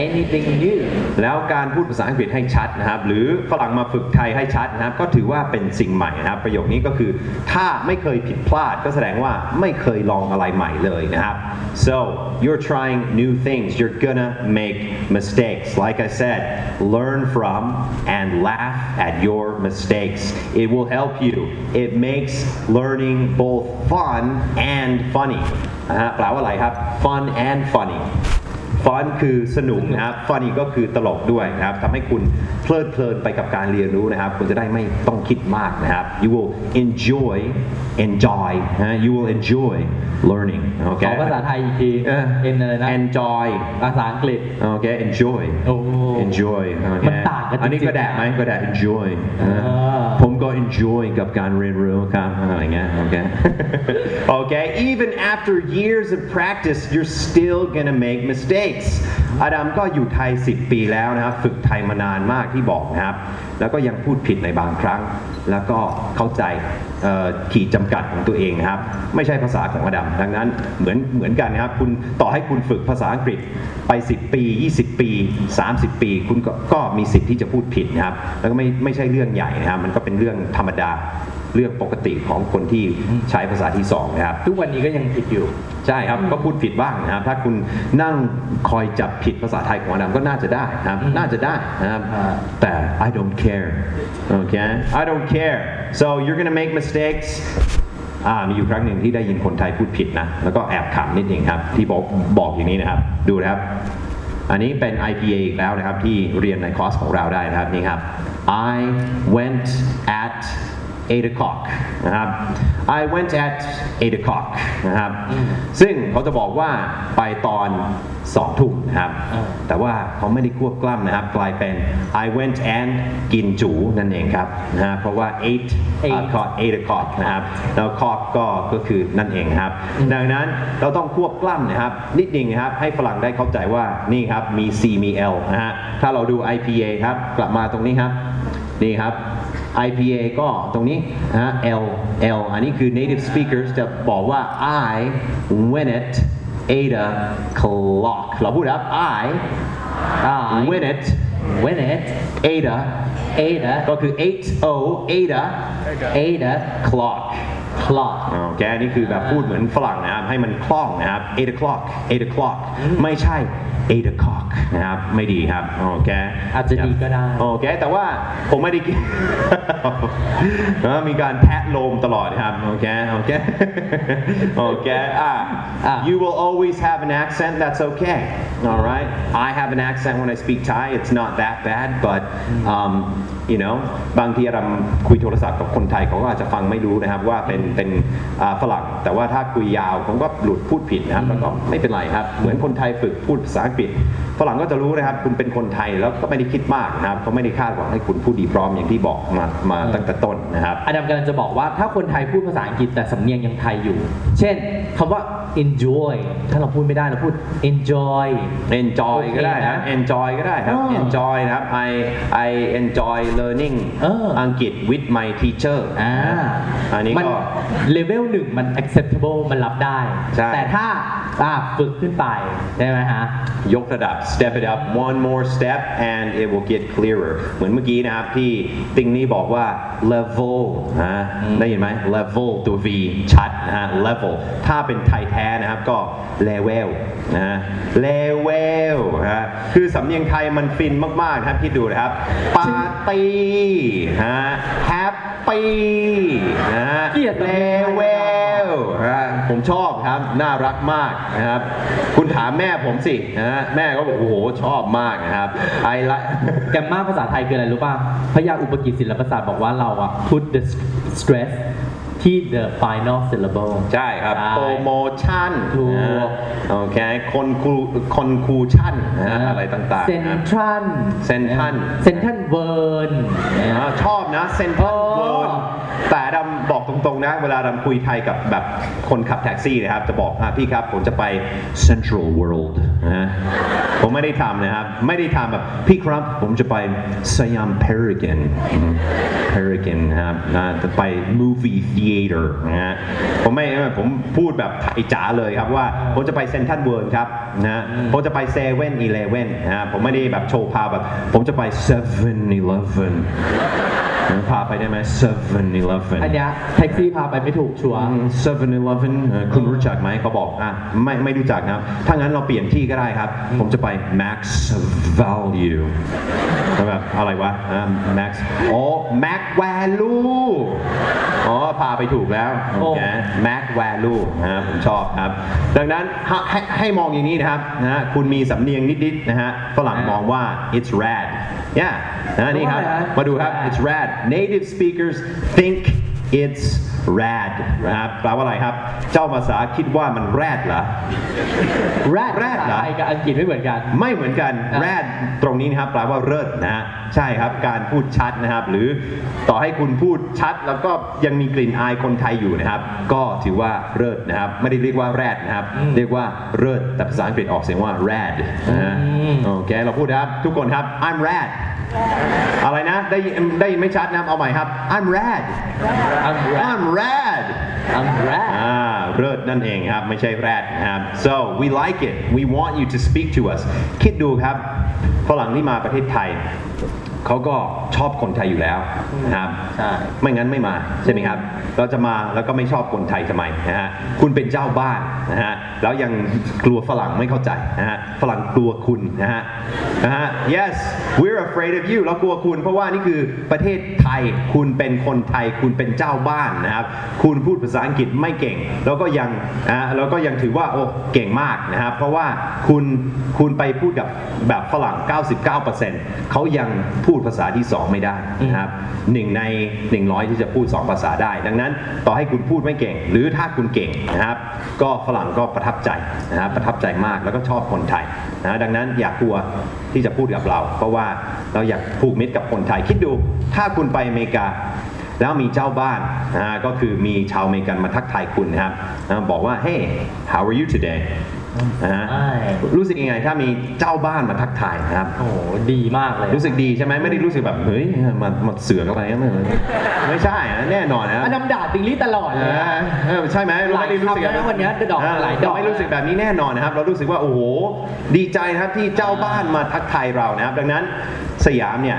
anything new แล้วการพูดภาษาอังกฤษให้ชัดนะครับ หรือฝรั่งมาฝึกไทยให้ชัดนะครับ ก็ถือว่าเป็นสิ่งใหม่นะครับ ประโยคนี้ก็คือ ถ้าไม่เคยผิดพลาดก็แสดงว่าไม่เคยลองอะไรใหม่เลยนะครับ so you're trying new things you're gonna make mistakes like I said learn from and laugh at your mistakes it will help you it makes learning both fun and funny นะฮะแปลว่าอะไรครับ fun and funny ฟอนคือสนุกนะครับ funny ก็คือตลกด้วยนะครับทำให้คุณเพลิดเพลินไปกับการเรียนรู้นะครับ คุณจะได้ไม่ต้องคิดมากนะครับ you will enjoy enjoy นะ you will enjoy learning โอเคขอภาษาไทยอีกทีเออเป็นอะไรนะ enjoy ภาษาอังกฤษโอเค enjoy โอ้ enjoy โอเคมันต่างกันจริงๆอันนี้ก็แดกไหมก็แดก enjoy นะอ่าผมก็ enjoy กับการเรียนรู้ครับอะไรเงี้ยโอเคโอเค even after years of practice you're still gonna make mistakes อดัมก็อยู่ไทย 10 ปีแล้วนะครับ ฝึกไทยมานานมากที่บอกนะครับ แล้วก็ยังพูดผิดในบางครั้ง แล้วก็เข้าใจขีดจำกัดของตัวเองนะครับ ไม่ใช่ภาษาของอดัมดังนั้นเหมือนเหมือนกันนะครับ คุณต่อให้คุณฝึกภาษาอังกฤษไป 10 ปี 20 ปี 30 ปี คุณกก็มีสิทธิ์ที่จะพูดผิดนะครับ แล้วก็ไม่ไม่ใช่เรื่องใหญ่นะครับ มันก็เป็นเรื่องธรรมดา เรื่องปกติของคนที่ใช้ภาษาที่สองนะครับ ทุกวันนี้ก็ยังผิดอยู่ ใช่ครับก็พูดผิดบ้างนะครับ ถ้าคุณนั่งคอยจับผิดภาษาไทยของอดัมก็น่าจะได้นะครับน่าจะได้นะครับอ่าแต่ I don't care okay I don't care so you're gonna make mistakes อ่ามีอยู่ครั้งหนึ่งที่ได้ยินคนไทยพูดผิดนะ แล้วก็แอบขำนิดหนึ่งครับ ที่บอกบอกอย่างนี้นะครับ ดูนะครับ อันนี้เป็น IPA อีกแล้วนะครับ ที่เรียนในคอร์สของเราได้นะครับนี่ครับ I went at 8 o'clock นะครับ I went at 8 o'clock นะครับ ซึ่งเขาจะบอกว่าไปตอน2ทุ่มนะครับอ่าแต่ว่าเขาไม่ได้ควบกล้ำนะครับ กลายเป็น I went and กินจูนั่นเองครับนะฮะเพราะว่า8 Eight o'clock 8 o'clock นะครับ แล้ว clock ก็ก็คือนั่นเองครับ ดังนั้นเราต้องควบกล้ำนะครับ นิดนึงนะครับ ให้ฝรั่งได้เข้าใจว่านี่ครับมี C มี L นะฮะ ถ้าเราดู IPA ครับ กลับมาตรงนี้ครับ นี่ครับ IPA ก็ตรงนี้นะฮะ L L อันนี้คือ native speakers จะบอกว่า I win it 8 o'clock เราพูดครับ I I win it win it 8 eight ก็คือ 8 o 8 eight clock clock โอเคนี่คือแบบพูดเหมือนฝรั่งนะครับให้มันคล่องนะครับ8 o'clock 8 o'clock ไม่ใช่8 o'clock นะครับไม่ดีครับโอเคอาจจะดีก็ได้ โอเคแต่ว่าผมไม่ได้กินมีการแทะโลมตลอดนะครับโอเคโอเคโอเคอะ อะ you will always have an accent that's okay all right I have an accent when I speak Thai it's not that bad but um, you know บางทีเราคุยโทรศัพท์กับคนไทยเขาก็อาจจะฟังไม่รู้นะครับว่าเป็นเป็นอ่าฝรั่งแต่ว่าถ้าคุยยาวผมก็หลุดพูดผิดนะครับแล้วก็ไม่เป็นไรครับ เหมือนคนไทยฝึกพูดภาษาอังกฤษฝรั่งก็จะรู้นะครับ คุณเป็นคนไทยแล้วก็ไม่ได้คิดมากนะครับเขาไม่ได้คาดหวังให้คุณพูดดีพร้อมอย่างที่บอกมามาตั้งแต่ต้นนะครับอดัมกำลังจะบอกว่าถ้าคนไทยพูดภาษาอังกฤษแต่สำเนียงยังไทยอยู่ เช่นคำว่า enjoy ถ้าเราพูดไม่ได้เราพูด enjoy enjoy ก็ได้นะโอเคนะ enjoy ก็ได้ครับอ๋อ enjoy นะครับ I I enjoy learning เอออังกฤษ with my teacher อ่าอันนี้มันก็เลเวลหนึ่งมัน acceptable มันรับได้ ใช่ แต่ถ้าอ่าฝึกขึ้นไปได้ไหมฮะ ยกระดับ step it up one more step and it will get clearer เหมือนเมื่อกี้นะครับที่ติงนี่บอกว่า level นะได้ยินไหม level ตัว V ชัดนะฮะ level ถ้าเป็นไทยแท้นะครับก็ level นะ level นะฮะคือสำเนียงไทยมันฟินมากๆครับคิดดูนะครับปาร์ตี้ฮะ happy นะฮะ เกลียดสำเนียงไทย level นะฮะผมชอบครับ น่ารักมากนะครับ คุณถามแม่ผมสินะฮะแม่ก็บอกโอ้โหชอบมากนะครับไอละแกมมาภาษาไทยคืออะไรรู้ป่ะพยาอุปกิจศิลปศาสตร์บอกว่าเราอะ put the stress ที่ the final syllable ใช่ครับใช่โปรโมชั่นถูกนะฮะโอเคคนคูคนคูชั่นนะฮะอะไรต่างเซนๆนะครับทรัล Central เซ็นทรัลเวิลด์อ่าชอบนะเซ แต่อดัมบอกตรงๆนะ เวลาอดัมคุยไทยกับแบบคนขับแท็กซี่นะครับ จะบอกอะพี่ครับ ผมจะไป Central World นะฮะผมไม่ได้ทำนะครับ ไม่ได้ทำแบบพี่ครับ ผมจะไปสยาม Paragon Paragon นะครับนะจะไป movie theater นะฮะผมไม่ผมพูดแบบไทยจ๋าเลยครับว่า ผมจะไปเซ็นทรัลเวิลด์ครับนะผมจะไปเซเว่นอีเลเว่นนะฮะผมไม่ได้แบบโชว์พาวแบบ ผมจะไปเซเว่นอีเลเว่น พาไปได้ไหม 7-Eleven อันเนี้ยแท็กซี่พาไปไม่ถูกชัวร์ 7-Eleven เอ่อคุณรู้จักไหมเขาบอกอะไม่ไม่รู้จักนะครับ ถ้างั้นเราเปลี่ยนที่ก็ได้ครับ ผมจะไป Max Value แล้วแบบอะไรวะอะ Max อ๋อ Mac Value อ๋อ พาไปถูกแล้วโอเค Mac Value นะครับผมชอบครับ ดังนั้นให้ให้ให้มองอย่างนี้นะครับนะฮะคุณมีสำเนียงนิดๆนะฮะฝรั่งมองว่า it's rad yeah นะนี่ครับมาดูครับ it's rad native speakers think it's rad นะครับแปลว่าอะไรครับ เจ้าภาษาคิดว่ามันแรดเหรอแรดแรดเหรอไทยกับอังกฤษไม่เหมือนกัน ไม่เหมือนกันอะแรดตรงนี้นะครับแปลว่าเลิศนะฮะใช่ครับการพูดชัดนะครับ หรือต่อให้คุณพูดชัด แล้วก็ยังมีกลิ่นอายคนไทยอยู่นะครับ ก็ถือว่าเลิศนะครับ ไม่ได้เรียกว่าแรดนะครับ เรียกว่าเลิศแต่ภาษาอังกฤษออกเสียงว่า rad นะฮะอืมโอเคเราพูดนะครับทุกคนครับ I'm rad อะไรนะ ได้ยินได้ยินไม่ชัดนะ เอาใหม่ครับ I'm rad I'm rad I'm rad I'm rad อ่าเลิศนั่นเองครับ ไม่ใช่แรดนะครับ so we like it we want you to speak to us คิดดูครับ ฝรั่งที่มาประเทศไทย เขาก็ชอบคนไทยอยู่แล้วนะครับใช่ไม่งั้นไม่มาใช่ไหมครับ เราจะมาแล้วก็ไม่ชอบคนไทยทำไมนะฮะคุณเป็นเจ้าบ้านนะฮะแล้วยังกลัวฝรั่งไม่เข้าใจนะฮะฝรั่งกลัวคุณนะฮะนะฮะ yes we're afraid of you เรากลัวคุณเพราะว่านี่คือประเทศไทยคุณเป็นคนไทยคุณเป็นเจ้าบ้านนะครับ คุณพูดภาษาอังกฤษไม่เก่ง แล้วก็ยังนะแล้วก็ยังถือว่าโอ้เก่งมากนะครับเพราะว่าคุณคุณไปพูดกับแบบฝรั่ง 99%เขายังพูดภาษาที่ 2 ไม่ได้นะครับหนึ่งใน 100 ที่จะพูด 2 ภาษาได้ ดังนั้นต่อให้คุณพูดไม่เก่ง หรือถ้าคุณเก่งนะครับ ก็ฝรั่งก็ประทับใจนะครับประทับใจมากแล้วก็ชอบคนไทยนะดังนั้นอย่ากกลัวที่จะพูดกับเรา เพราะว่าเราอยากผูกมิตรกับคนไทย คิดดูถ้าคุณไปอเมริกาแล้วมีเจ้าบ้านนะฮะก็คือมีชาวอเมริกันมาทักทายคุณนะครับนะบอกว่า hey how are you today นะฮะใช่ รู้สึกยังไงถ้ามีเจ้าบ้านมาทักทายนะครับ โอ้โหดีมากเลยรู้สึกดีใช่ไหมไม่ได้รู้สึกแบบเฮ้ยมามาเสือกอะไรไม่ไม่ใช่นะแน่นอนนะอดัมด่าติงลี่ตลอดเอเลยนะอเออใช่ไหมหลายไม่ได้รู้สึกคำนะวันเนี้ยดอกหลายดอกเไม่รู้สึกแบบนี้แน่นอนนะครับ เรารู้สึกว่าโอ้โหดีใจนะครับที่เจ้าบ้านมาทักทายเรานะครับ ดังนั้นสยามเนี่ย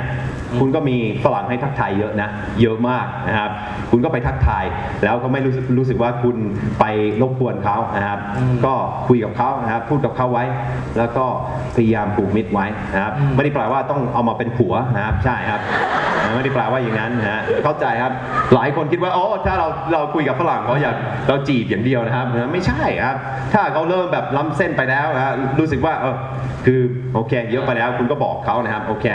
คุณก็มีฝรั่งให้ทักทายเยอะนะ เยอะมากนะครับ คุณก็ไปทักทาย แล้วก็ไม่รู้สึกรู้สึกว่าคุณไปรบกวนเขานะครับอืมก็คุยกับเขานะครับ พูดกับเขาไว้ แล้วก็พยายามผูกมิตรไว้นะครับอืมไม่ได้แปลว่าต้องเอามาเป็นผัวนะครับ ใช่ครับเออไม่ได้แปลว่าอย่างนั้นนะฮะเข้าใจครับ หลายคนคิดว่าโอ้ถ้าเราเราคุยกับฝรั่งเขาอยากเราจีบอย่างเดียวนะครับนะไม่ใช่ครับ ถ้าเขาเริ่มแบบล้ำเส้นไปแล้วนะฮะรู้สึกว่า เออ คือโอเค เยอะไปแล้ว คุณก็บอกเขานะครับ โอเค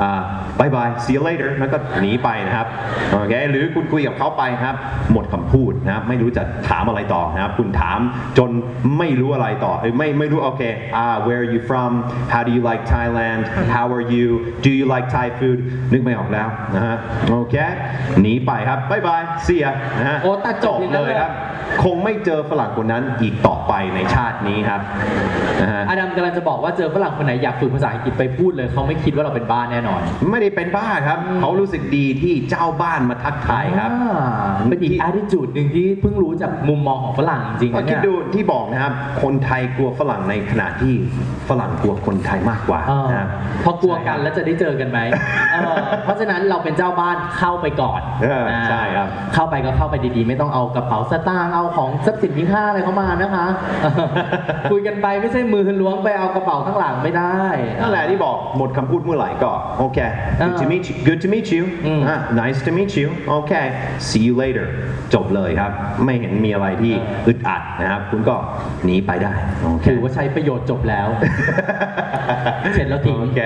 อ่าบายบาย see you later แล้วก็หนีไปนะครับโอเคหรือคุณคุยกับเขาไปนะครับ หมดคำพูดนะครับ ไม่รู้จะถามอะไรต่อนะครับ คุณถามจนไม่รู้อะไรต่อเอ้ยไม่ไม่รู้โอเคอ่า where are you from how do you like Thailand how are you do you like Thai food นึกไม่ออกแล้วนะฮะโอเคหนีไปครับบายบาย see ya นะฮะโอ้ตัดจบอย่างนั้นเลเลยยครับ คงไม่เจอฝรั่งคนนั้นอีกต่อไปในชาตินี้ครับนะฮะอดัมกำลังจะบอกว่าเจอฝรั่งคนไหนอยากฝึกภาษาอังกฤษไปพูดเลย เขาไม่คิดว่าเราเป็นบ้าแน่นอน ไม่ได้เป็นบ้าครับ เขารู้สึกดีที่เจ้าบ้านมาทักทายครับอ่าเป็นอีก attitude หนึ่งที่เพิ่งรู้จากมุมมองของฝรั่งจริงๆก็นะคิเนี่ดยดูที่บอกนะครับ คนไทยกลัวฝรั่งในขณะที่ฝรั่งกลัวคนไทยมากกว่าเออนะครับพอกลัวกันแล้วจะได้เจอกันไหมเออเพราะฉะนั้นเราเป็นเจ้าบ้านเข้าไปก่อนเออใช่ครับ เข้าไปก็เข้าไปดีๆ ไม่ต้องเอากระเป๋าสตางค์เอาของทรัพย์สินมีค่าอะไรเข้ามานะคะ คุยกันไปไม่ใช่มือล้วงไปเอากระเป๋าข้างหลังไม่ได้นั่นแหละที่บอกหมดคำพูดเมื่อไหร่ก็โอเค good to meet you good to meet you อืมอะ nice to meet you โอเค see you later จบเลยครับ ไม่เห็นมีอะไรที่อึดอัดนะครับ คุณก็หนีไปได้โอเคถือว่าใช้ประโยชน์จบแล้ว เสร็จแล้วทิ้งโอเค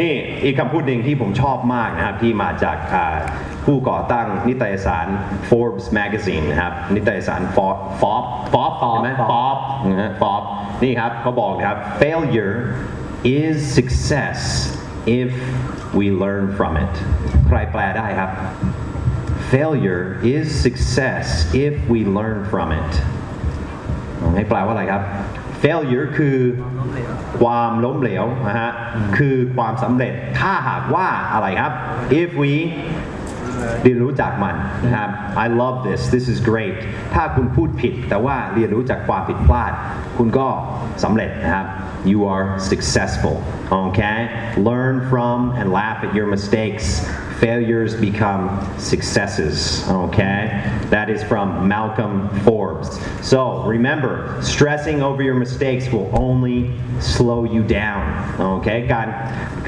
นี่อีกคำพูดหนึ่งที่ผมชอบมากนะครับ ที่มาจากอ่าผู้ก่อตั้งนิตยสาร Forbes Magazine นะครับ นิตยสาร Forbes Forbes Forbes ใช่ไหม Forbes Forbes นะฮะ Forbes นี่ครับเขาบอกนะครับ failure is success if we learn from it ใครแปลได้ครับ failure is success if we learn from it ให้แปลว่าอะไรครับ failure คือความล้มเหลวนะฮะคือความสำเร็จถ้าหากว่าอะไรครับ if we เรียนรู้จากมันนะครับ I love this this is great ถ้าคุณพูดผิด แต่ว่าเรียนรู้จากความผิดพลาด คุณก็สำเร็จนะครับ you are successful okay learn from and laugh at your mistakes failures become successes. Okay? That is from Malcolm Forbes. So remember, stressing over your mistakes will only slow you down. Okay? การ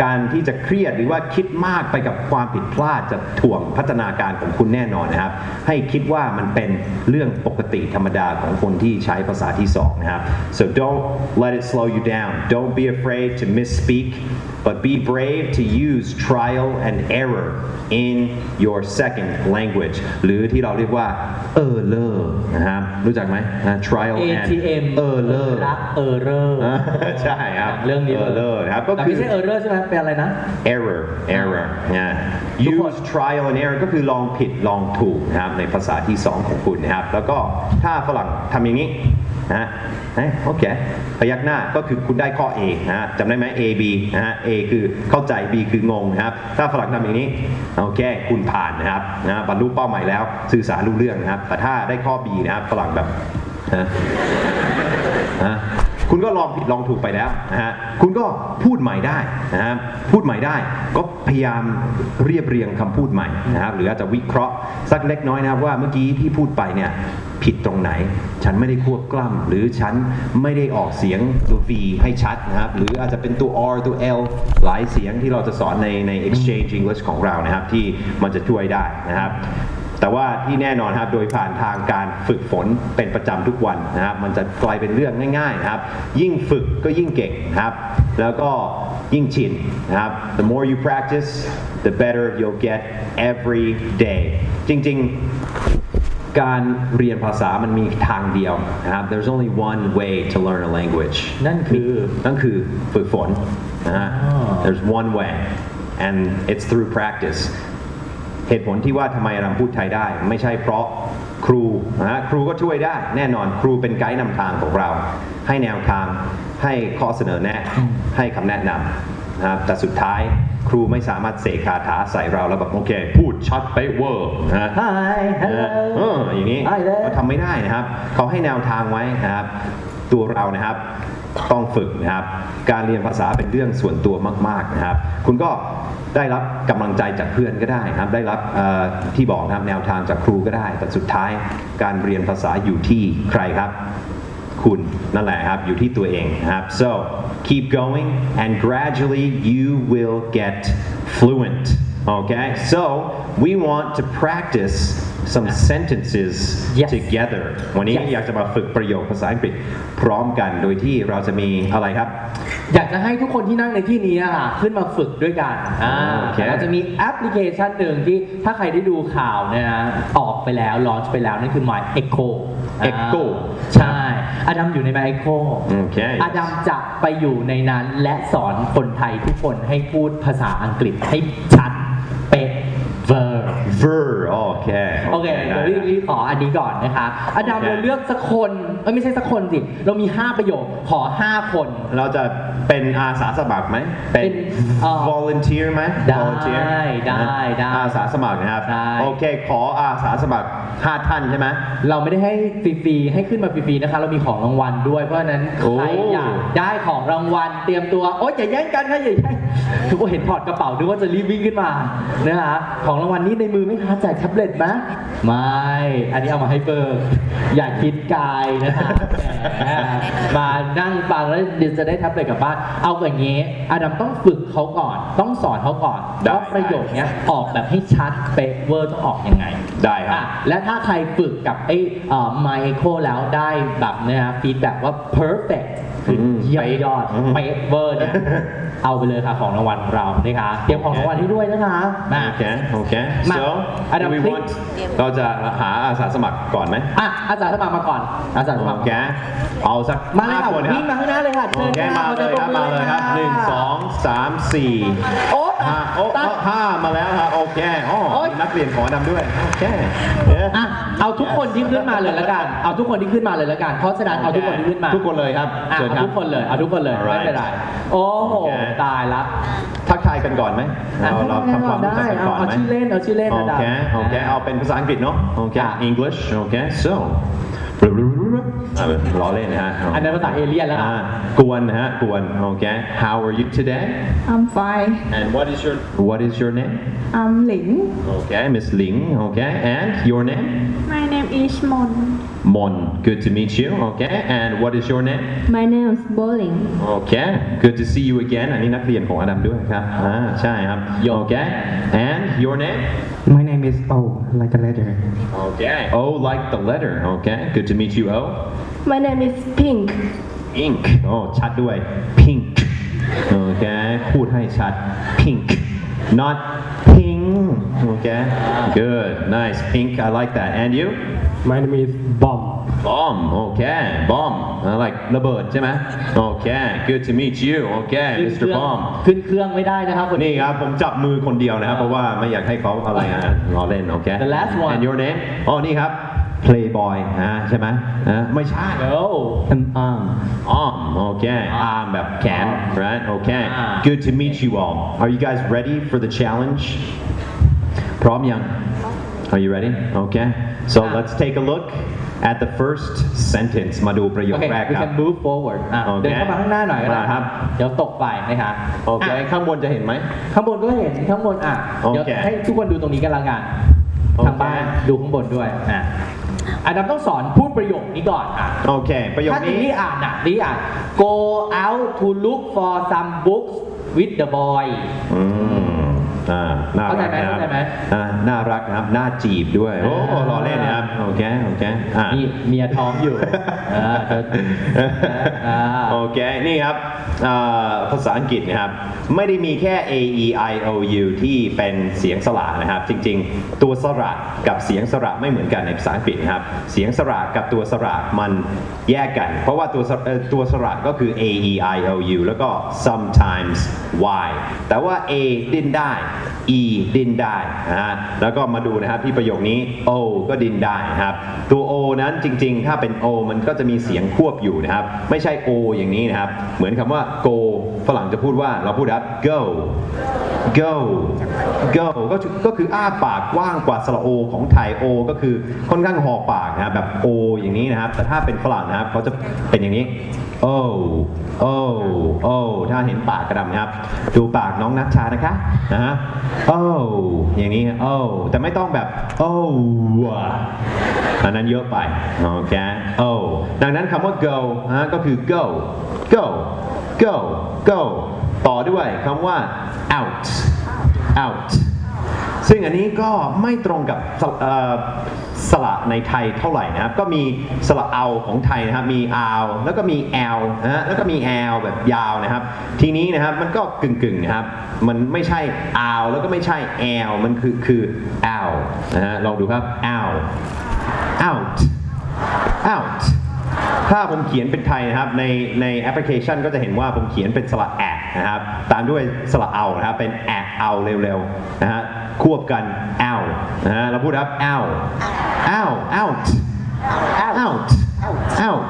การที่จะเครียดหรือว่าคิดมากไปกับความผิดพลาดจะถ่วงพัฒนาการของคุณแน่นอนนะครับ ให้คิดว่ามันเป็นเรื่องปกติธรรมดาของคนที่ใช้ภาษาที่สองนะครับ so don't let it slow you down don't be afraid to misspeak but be brave to use trial and error in your second language หรือที่เราเรียกว่า error นะครับรู้จักไหมนะ trial and ATM error รักเออเรอร์อ่าใช่ครับเรื่องนี้เลย error นะครับก็แต่คือไม่ใช่เออเรอร์ใช่ไหมเป็นอะไรนะ error error นะทุกคน use trial and error ก็คือลองผิดลองถูกนะครับในภาษาที่สองของคุณนะครับ แล้วก็ถ้าฝรั่งทำอย่างนี้นะฮะโอเคพยักหน้าก็คือคุณได้ข้อ A นะจำได้ไหม A B นะฮะ A คือเข้าใจ B คืองงนะครับ ถ้าฝรั่งทำอย่างนี้โอเคคุณผ่านนะครับนะฮะบรรลุเป้าหมายแล้วสื่อสารรู้เรื่องนะครับ แต่ถ้าได้ข้อ B นะครับฝรั่งแบบนะนะ คุณก็ลองผิดลองถูกไปแล้วนะฮะคุณก็พูดใหม่ได้นะฮะพูดใหม่ได้ ก็พยายามเรียบเรียงคำพูดใหม่นะครับหรืออาจจะวิเคราะห์สักเล็กน้อยนะครับว่าเมื่อกี้ที่พูดไปเนี่ยผิดตรงไหน ฉันไม่ได้ควบกล้ำหรือฉันไม่ได้ออกเสียงตัว V ให้ชัดนะครับ หรืออาจจะเป็นตัว R ตัว L หลายเสียงที่เราจะสอนในใน exchange English ของเรานะครับ ที่มันจะช่วยได้นะครับ แต่ว่าที่แน่นอนครับโดยผ่านทางการฝึกฝนเป็นประจำทุกวันนะครับ มันจะกลายเป็นเรื่องง่ายๆนะครับ ยิ่งฝึกก็ยิ่งเก่งนะครับ แล้วก็ยิ่งชินนะครับ the more you practice the better you'll get every day จริงๆ การเรียนภาษามันมีทางเดียวนะครับ there's only one way to learn a language นั่นคือ นั่นคือฝึกฝนนะฮะอ๋อ there's one way and it's through practice เหตุผลที่ว่าทำไมเราพูดไทยได้ ไม่ใช่เพราะครูนะฮะครูก็ช่วยได้แน่นอนครูเป็นไกด์นำทางของเรา ให้แนวทางให้ข้อเสนอแนะให้คำแนะนำนะครับแต่สุดท้ายครูไม่สามารถเสกคาถาใส่เราแล้วแบบโอเค พูดชัดไปเวอร์นะฮะ Hi เอ hello อเอออย่างนี้ Hi there เขาทำไม่ได้นะครับ เขาให้แนวทางไว้นะครับ ตัวเรานะครับ ต้องฝึกนะครับ การเรียนภาษาเป็นเรื่องส่วนตัวมากๆนะครับ คุณก็ได้รับกำลังใจจากเพื่อนก็ได้นะครับ ได้รับที่บอกนะครับแนวทางจากครูก็ได้ แต่สุดท้ายการเรียนภาษาอยู่ที่ใครครับ คุณนั่นแหละครับอยู่ที่ตัวเองนะครับ so keep going and gradually you will get fluent okay so we want to practice some sentences Yes. together วันนี้ Yes. อยากจะมาฝึกประโยคภาษาอังกฤษพร้อมกันโดยที่เราจะมีอะไรครับ อยากจะให้ทุกคนที่นั่งในที่นี้อะค่ะขึ้นมาฝึกด้วยกันอ่าโอเคเราจะมีแอปพลิเคชันหนึ่งที่ถ้าใครได้ดูข่าวเนี่ยนะออกไปแล้วลอนช์ไปแล้ว นั่นคือ My Echo อ่า Echo ใช่ อดัมอยู่ใน My Echo โอเคอดัมจะไปอยู่ในนั้นและสอนคนไทยทุกคนให้พูดภาษาอังกฤษให้ชัดเป๊ะ เวอร์ ver โอเคโอเคได้เดี๋ยวรีบๆขออันนี้ก่อนนะคะอดัมโอเคเราเลือกสักคนเอ้ยไม่ใช่สักคนสิ เรามี 5 ประโยคขอ 5 คน เราจะเป็นอาสาสมัครไหม เป็นเป็นเอ่อ volunteer ไหมได้ volunteer ได้นะได้อาสาสมัครนะครับได้โอเค ขออาสาสมัคร 5 ท่านใช่ไหมเราไม่ได้ให้ฟรีๆให้ขึ้นมาฟรีๆนะคะ เรามีของรางวัลด้วย เพราะฉะนั้นโอ้ใครอยากได้ของรางวัลเตรียมตัว โอ๊ยอย่าแย่งกันค่ะอย่าแย่งทุกคนเห็นถอดกระเป๋านึกว่าจะรีบวิ่งขึ้นมานะคะของรางวัลนี้ในมือไหม่คะแจกแท็บเล็ตไหมไม่ อันนี้เอามาให้เปิดอย่าคิดไกลนะคะแหมมานั่งฟังแล้วเดี๋ยวจะได้แท็บเล็ตกลับบ้าน เอาอย่างนี้อาดัมต้องฝึกเขาก่อน ต้องสอนเขาก่อนได้ ว่าประโยคเนี้ยออกแบบให้ชัดเป๊ะเวอร์ต้องออกยังไง ได้ครับ อะและถ้าใครฝึกกับไอ้เอ่อ My Echo แล้วได้แบบเนี่ยนะฟีดแบ็ว่า perfect คืออืมเยี่ยมยอดอืม เป๊ะเวอร์เนี่ย เอาไปเลยค่ะของรางวัลของเรานะคะเตรียมของรางวัลให้ด้วยนะคะมา โอเคโอเค มา so Adam, do we click. want เราจะหาอาสาสมัครก่อนไหมอะอาสาสมัครมาก่อนอาสาสมัคร โอเคเอาสักมาเลยค่ะห้คนครับวิ่งมาข้างหน้าเลยค่ะโอเชิญเคค่ะมาเลยครับมาเลยครับหนึ่งสองสามสี่โอ้ห้าโอ้ตายห้ามาแล้วครับโอเคอ๋อโอ๊ย มีนักเรียนขอดำด้วยโอเคเอ๊ะอะเอาทุกคนที่ขึ้นมาเลยละกัน เอาทุกคนที่ขึ้นมาเลยละกันเพราะฉะนั้นเอาทุกคนที่ขึ้นมาทุกคนเลยครับอะเชิญเอาครับทุกคนเลยเอาทุกคนเลยไม่ Alright เป็นไรโอ้โหโอเคตายละทักทายกันก่อนไหมอะเราเราทำความรู้จักกันก่อนเอาไหมชื่อเล่นเอาชื่อเล่นโอนะดาเคโอเคเอาเป็นภาษาอังกฤษเนาะโอเคอะ English โอเค so อ่ะล้อเล่นนะฮะ อันนั้นภาษาเอเลี่ยนแล้ว อ่า นะ กวนนะฮะกวนโอเค How are you today I'm fine. and what is your what is your name I'm Ling. Okay Miss Ling okay and your name My name is Mon. Mon good to meet you okay and what is your name My name is Bowling Okay good to see you again อันนี้นักเรียนของอดัมด้วยครับอ่าใช่ครับ Okay and your name My name is O, like a letter. Okay O like the letter Okay good to meet you O My name is Pink. Pink โอ้ชัดด้วย Pink โอเค พูดให้ชัด Pink not pink โอเค good nice Pink I like that and you My name is Bomb. bomb โอเค bomb I like ระเบิดใช่ไหมโอเค good to meet you โอเค ขึ้น Mr. เครื่อง bomb ขึ้นเครื่องไม่ได้นะครับคน นี่ครับ ผมจับมือคนเดียวนะครับ เพราะว่าไม่อยากให้เขาอะไรอ่ะล้อเล่น โอเค The last one and your name อ๋อ นี่ครับ playboy นะใช่ไหมนะไม่ใช่ no An arm. อ้อมโอเค arm แบบแขน right okay อ่า good to meet you all are you guys ready for the challenge พร้อมยัง are you ready okay so อ่ะ let's take a look At the first sentence มาดูประโยค okay แรก we ครับ can move forward อะโอเคเดินเข้ามาข้างหน้าหน่อยก็ได้มาครับเดี๋ยวตกไปนะครับโอเคอะข้างบนจะเห็นไหม ข้างบนก็เห็นข้างบนอะโอเคเดี๋ยวให้ทุกคนดูตรงนี้กันละกันโอเค ทางบ้านดูข้างบนด้วยอะอันดับต้องสอนพูดประโยคนี้ก่อนอะโอเค ประโยคถ้าทีนี้ นี่อ่านอะนี่อ่าน go out to look for some books with the boy อืม อ่าน่ารักเข้าใจไหมนะครับเข้าใจไหมอ่าน่ารักนะครับน่าจีบด้วยโอ้อ่ารอเล่นนะครับโอเคโอเคอ่านี่เมียท้องอยู่อ่าเธออ่าโอเคนี่ครับอ่าภาษาอังกฤษนะครับ ไม่ได้มีแค่ a e i o u ที่เป็นเสียงสระนะครับ จริง ๆ ตัวสระกับเสียงสระไม่เหมือนกันในภาษาอังกฤษนะครับ เสียงสระกับตัวสระมันแยกกัน เพราะว่าตัวสระเอ่อตัวสระก็คือ a e i o u แล้วก็ sometimes y แต่ว่า a ดิ้นได้ e ดินได้นะฮะแล้วก็มาดูนะครับที่ประโยคนี้ o ก็ดินได้นะครับ ตัว o นั้นจริงๆ ถ้าเป็น o มันก็จะมีเสียงควบอยู่นะครับ ไม่ใช่ o อย่างนี้นะครับ เหมือนคำว่า go ฝรั่งจะพูดว่าเราพูดครับ go go go ก็คือก็คืออ้าปากกว้างกว่าสระ o ของไทย o ก็คือค่อนข้างหอปากนะครับแบบ o อย่างนี้นะครับ แต่ถ้าเป็นฝรั่งนะครับเขาจะเป็นอย่างนี้ oh oh oh ถ้าเห็นปากกระดำนะครับ ดูปากน้องนัชชานะคะนะฮะ oh อย่างนี้ oh แต่ไม่ต้องแบบ oh ว่ะอันนั้นเยอะไปโอเค oh ดังนั้นคำว่า go ฮะก็คือ go go go go ต่อด้วยคำว่า out out ซึ่งอันนี้ก็ไม่ตรงกับสเอ่อสระในไทยเท่าไหร่นะครับ ก็มีสระเอาของไทยนะครับ มีอาวแล้วก็มีแอวนะฮะแล้วก็มีแอวแบบยาวนะครับ ทีนี้นะครับมันก็กึ่งๆนะครับ มันไม่ใช่อาวแล้วก็ไม่ใช่แอวมันคือคือแอลนะฮะลองดูครับ out out out ถ้าผมเขียนเป็นไทยนะครับในในแอปพลิเคชันก็จะเห็นว่าผมเขียนเป็นสระแอะนะครับตามด้วยสระเอานะครับเป็นแอะเอาเร็วๆนะฮะควบกันเอานะฮะเราพูดครับเอาเอา out out out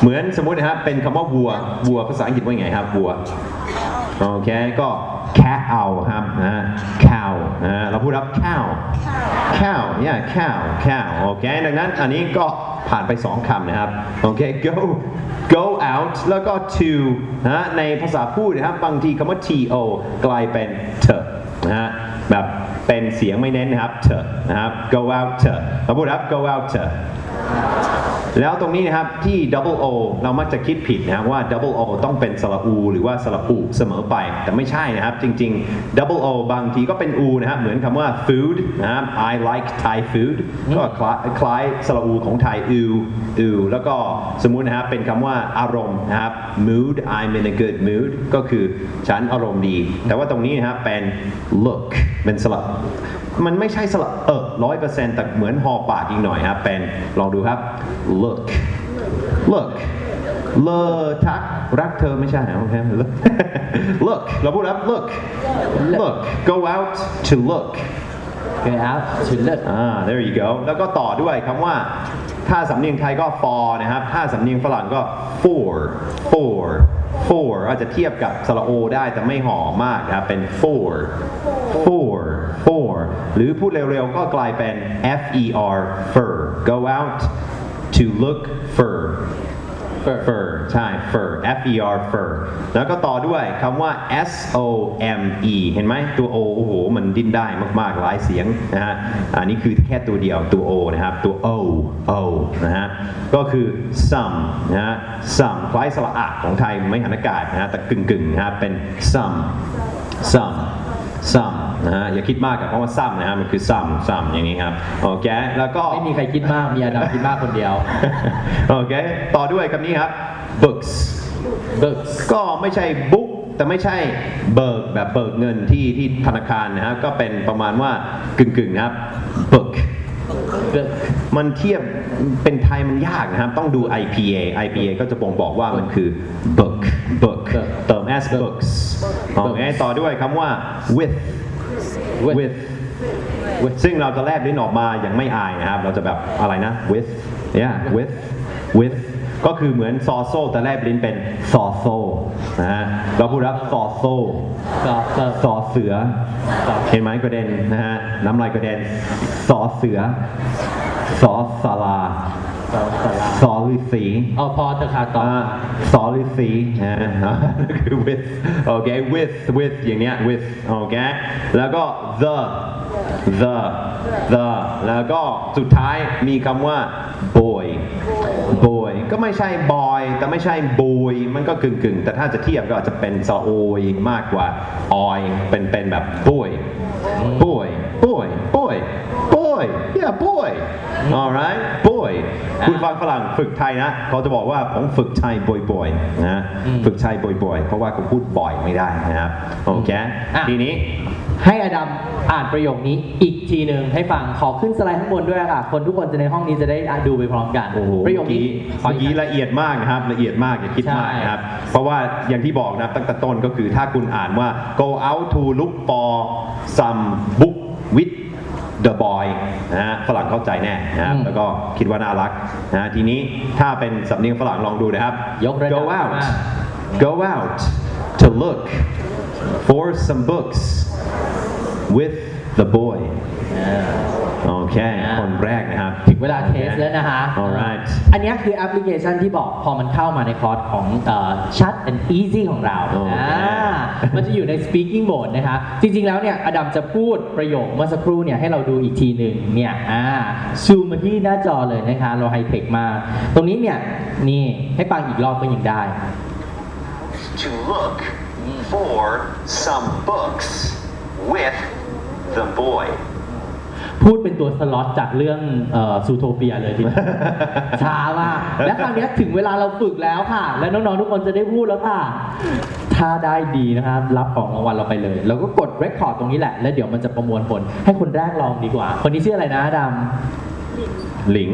เหมือนสมมุตินะครับเป็นคำว่าวัววัวภาษาอังกฤษว่าไงครับวัวโอเคก็ cow ครับนะฮะ cow นะฮะเราพูดครับ cow cow yeah cow cow โอเคดังนั้นอันนี้ก็ผ่านไป 2 คำนะครับ โอเค go go out แล้วก็ to นะฮะในภาษาพูดนะครับ บางทีคำว่า to กลายเป็น t นะฮะแบบเป็นเสียงไม่เน้นนะครับ t นะครับ go out t เราพูดครับ go out t แล้วตรงนี้นะครับที่ double o เรามักจะคิดผิดนะครับว่า double o ต้องเป็นสระอู หรือว่าสระอูเสมอไป แต่ไม่ใช่นะครับ จริง ๆ double o บางทีก็เป็นอูนะครับ เหมือนคำว่า food นะครับ I like Thai food ก็คล้ายคล้ายสระอูของไทยอูอูแล้วก็สมมุตินะครับเป็นคำว่าอารมณ์นะครับ mood I'm in a good mood ก็คือฉันอารมณ์ดี แต่ว่าตรงนี้นะครับเป็น look เป็นสระ มันไม่ใช่สระเออร้อยเปอร์เซ็นต์แต่เหมือนหอปากอีกหน่อยครับเป็นลองดูครับ look look เลอทักรักเธอไม่ใช่โอเค look look เราพูดครับ look look go out to look go out to look อ่า there you go แล้วก็ต่อด้วยคำว่า ถ้าสำเนียงไทยก็ for นะครับ ถ้าสำเนียงฝรั่งก็ for for for อาจจะเทียบกับสระโอได้แต่ไม่ห่อมากนะครับเป็น for for for หรือพูดเร็วๆ ก็กลายเป็น f e r fur go out to look for fur fur ใช่ fur f e r fur แล้วก็ต่อด้วยคำว่า s o m e เห็นไหมตัว o โอ้โห มันดิ้นได้มากๆ หลายเสียงนะฮะ อันนี้คือแค่ตัวเดียวตัว o นะครับ ตัว o o นะฮะ ก็คือ some นะฮะ some คล้ายสระอะของไทยไม่หันอากาศนะฮะ แต่กึ่งๆนะครับเป็น some some some นะฮะอย่าคิดมากกับคำว่า some นะฮะมันคือ some some อย่างนี้ครับโอเคแล้วก็ ไม่มีใครคิดมาก มีอดัมคิดมากคนเดียว โอเค ต่อด้วยคำนี้ครับ books books ก็ไม่ใช่บุ๊กแต่ไม่ใช่เบิกแบบเบิกเงินที่ที่ธนาคารนะฮะก็เป็นประมาณว่ากึ่งๆนะครับ book book มันเทียบเป็นไทยมันยากนะครับ ต้องดู IPA IPA ก็จะบ่งบอกว่ามันคือ book book เติม s books โอเคต่อด้วยคำว่า with with with ซึ่งเราจะแลบลิ้นออกมาอย่างไม่อายนะครับ เราจะแบบอะไรนะ with yeah with with ก็คือเหมือนซอโซแต่แลบลิ้นเป็นซอโซนะฮะเราพูดว่าซอโซก็ก็ซอเสือเห็นไหมกระเด็นนะฮะน้ำลายกระเด็นซอเสือซอสาราก็สลาซอฤาษีเอาพอเถอะค่ะต่ออ่าซอฤาษีนะฮะคือ with โอเค with with อย่างเนี้ย with โอเคแล้วก็ the the the แล้วก็สุดท้ายมีคำว่า boy boy ก็ไม่ใช่ boy แต่ไม่ใช่ boy มันก็กึ่งกึ่งๆแต่ถ้าจะเทียบก็อาจจะเป็นซอโอยมากกว่า oy เป็นเป็นแบบ boy boy boy boy boy yeah boy alright boy คุณฟังฝรั่งฝึกไทยนะ เขาจะบอกว่าผมฝึกไทยบ่อยๆนะฝึกไทยบ่อยๆ เพราะว่าเขาพูดบ่อยไม่ได้นะครับโอเคอะทีนี้ ให้อดัมอ่านประโยคนี้อีกทีหนึ่งให้ฟังขอขึ้นสไลด์ข้างบนด้วยค่ะ คนทุกคนจะในห้องนี้จะได้ดูไปพร้อมกัน โอ้โหประโยคนี้ขอเมื่ออีกี้กละเอียดมากนะครับ ละเอียดมากอย่าคิดมากใช่นะครับ เพราะว่าอย่างที่บอกนะครับตั้งแต่ต้นก็คือถ้าคุณอ่านว่า go out to look for some book with the boy นะฮะฝรั่งเข้าใจแน่นะครับอืมแล้วก็คิดว่าน่ารักนะฮะทีนี้ถ้าเป็นสำเนียงฝรั่งลองดูนะครับ ยกระดับ go out มาก go out to look for some books with the boy โอเคอ่าคนแรกนะครับ ถึงเวลา test แล้วนะคะ alright อันเนี้ยคือแอปพลิเคชันที่บอกพอมันเข้ามาในคอร์สของชัด and easy ของเราโอเคอ่ามันจะอยู่ใน speaking mode นะคะ จริงๆ แล้วเนี่ย อดัมจะพูดประโยคเมื่อสักครู่เนี่ยให้เราดูอีกทีหนึ่งเนี่ยอ่าซูมมาที่หน้าจอเลยนะคะ เราไฮเทคมากตรงนี้เนี่ย นี่ให้ฟังอีกรอบก็ยังได้ to look for some books with the boy พูดเป็นตัวสล็อตจากเรื่องซูโทเปียเลยทีเดียวช้ามากและคราวเนี้ยถึงเวลาเราฝึกแล้วค่ะ และน้องๆทุกคนจะได้พูดแล้วค่ะ ถ้าได้ดีนะครับรับของรางวัลเราไปเลย แล้วก็กดเรคคอร์ดตรงนี้แหละ แล้วเดี๋ยวมันจะประมวลผล ให้คนแรกลองดีกว่า คนนี้ชื่ออะไรนะดำ หลิง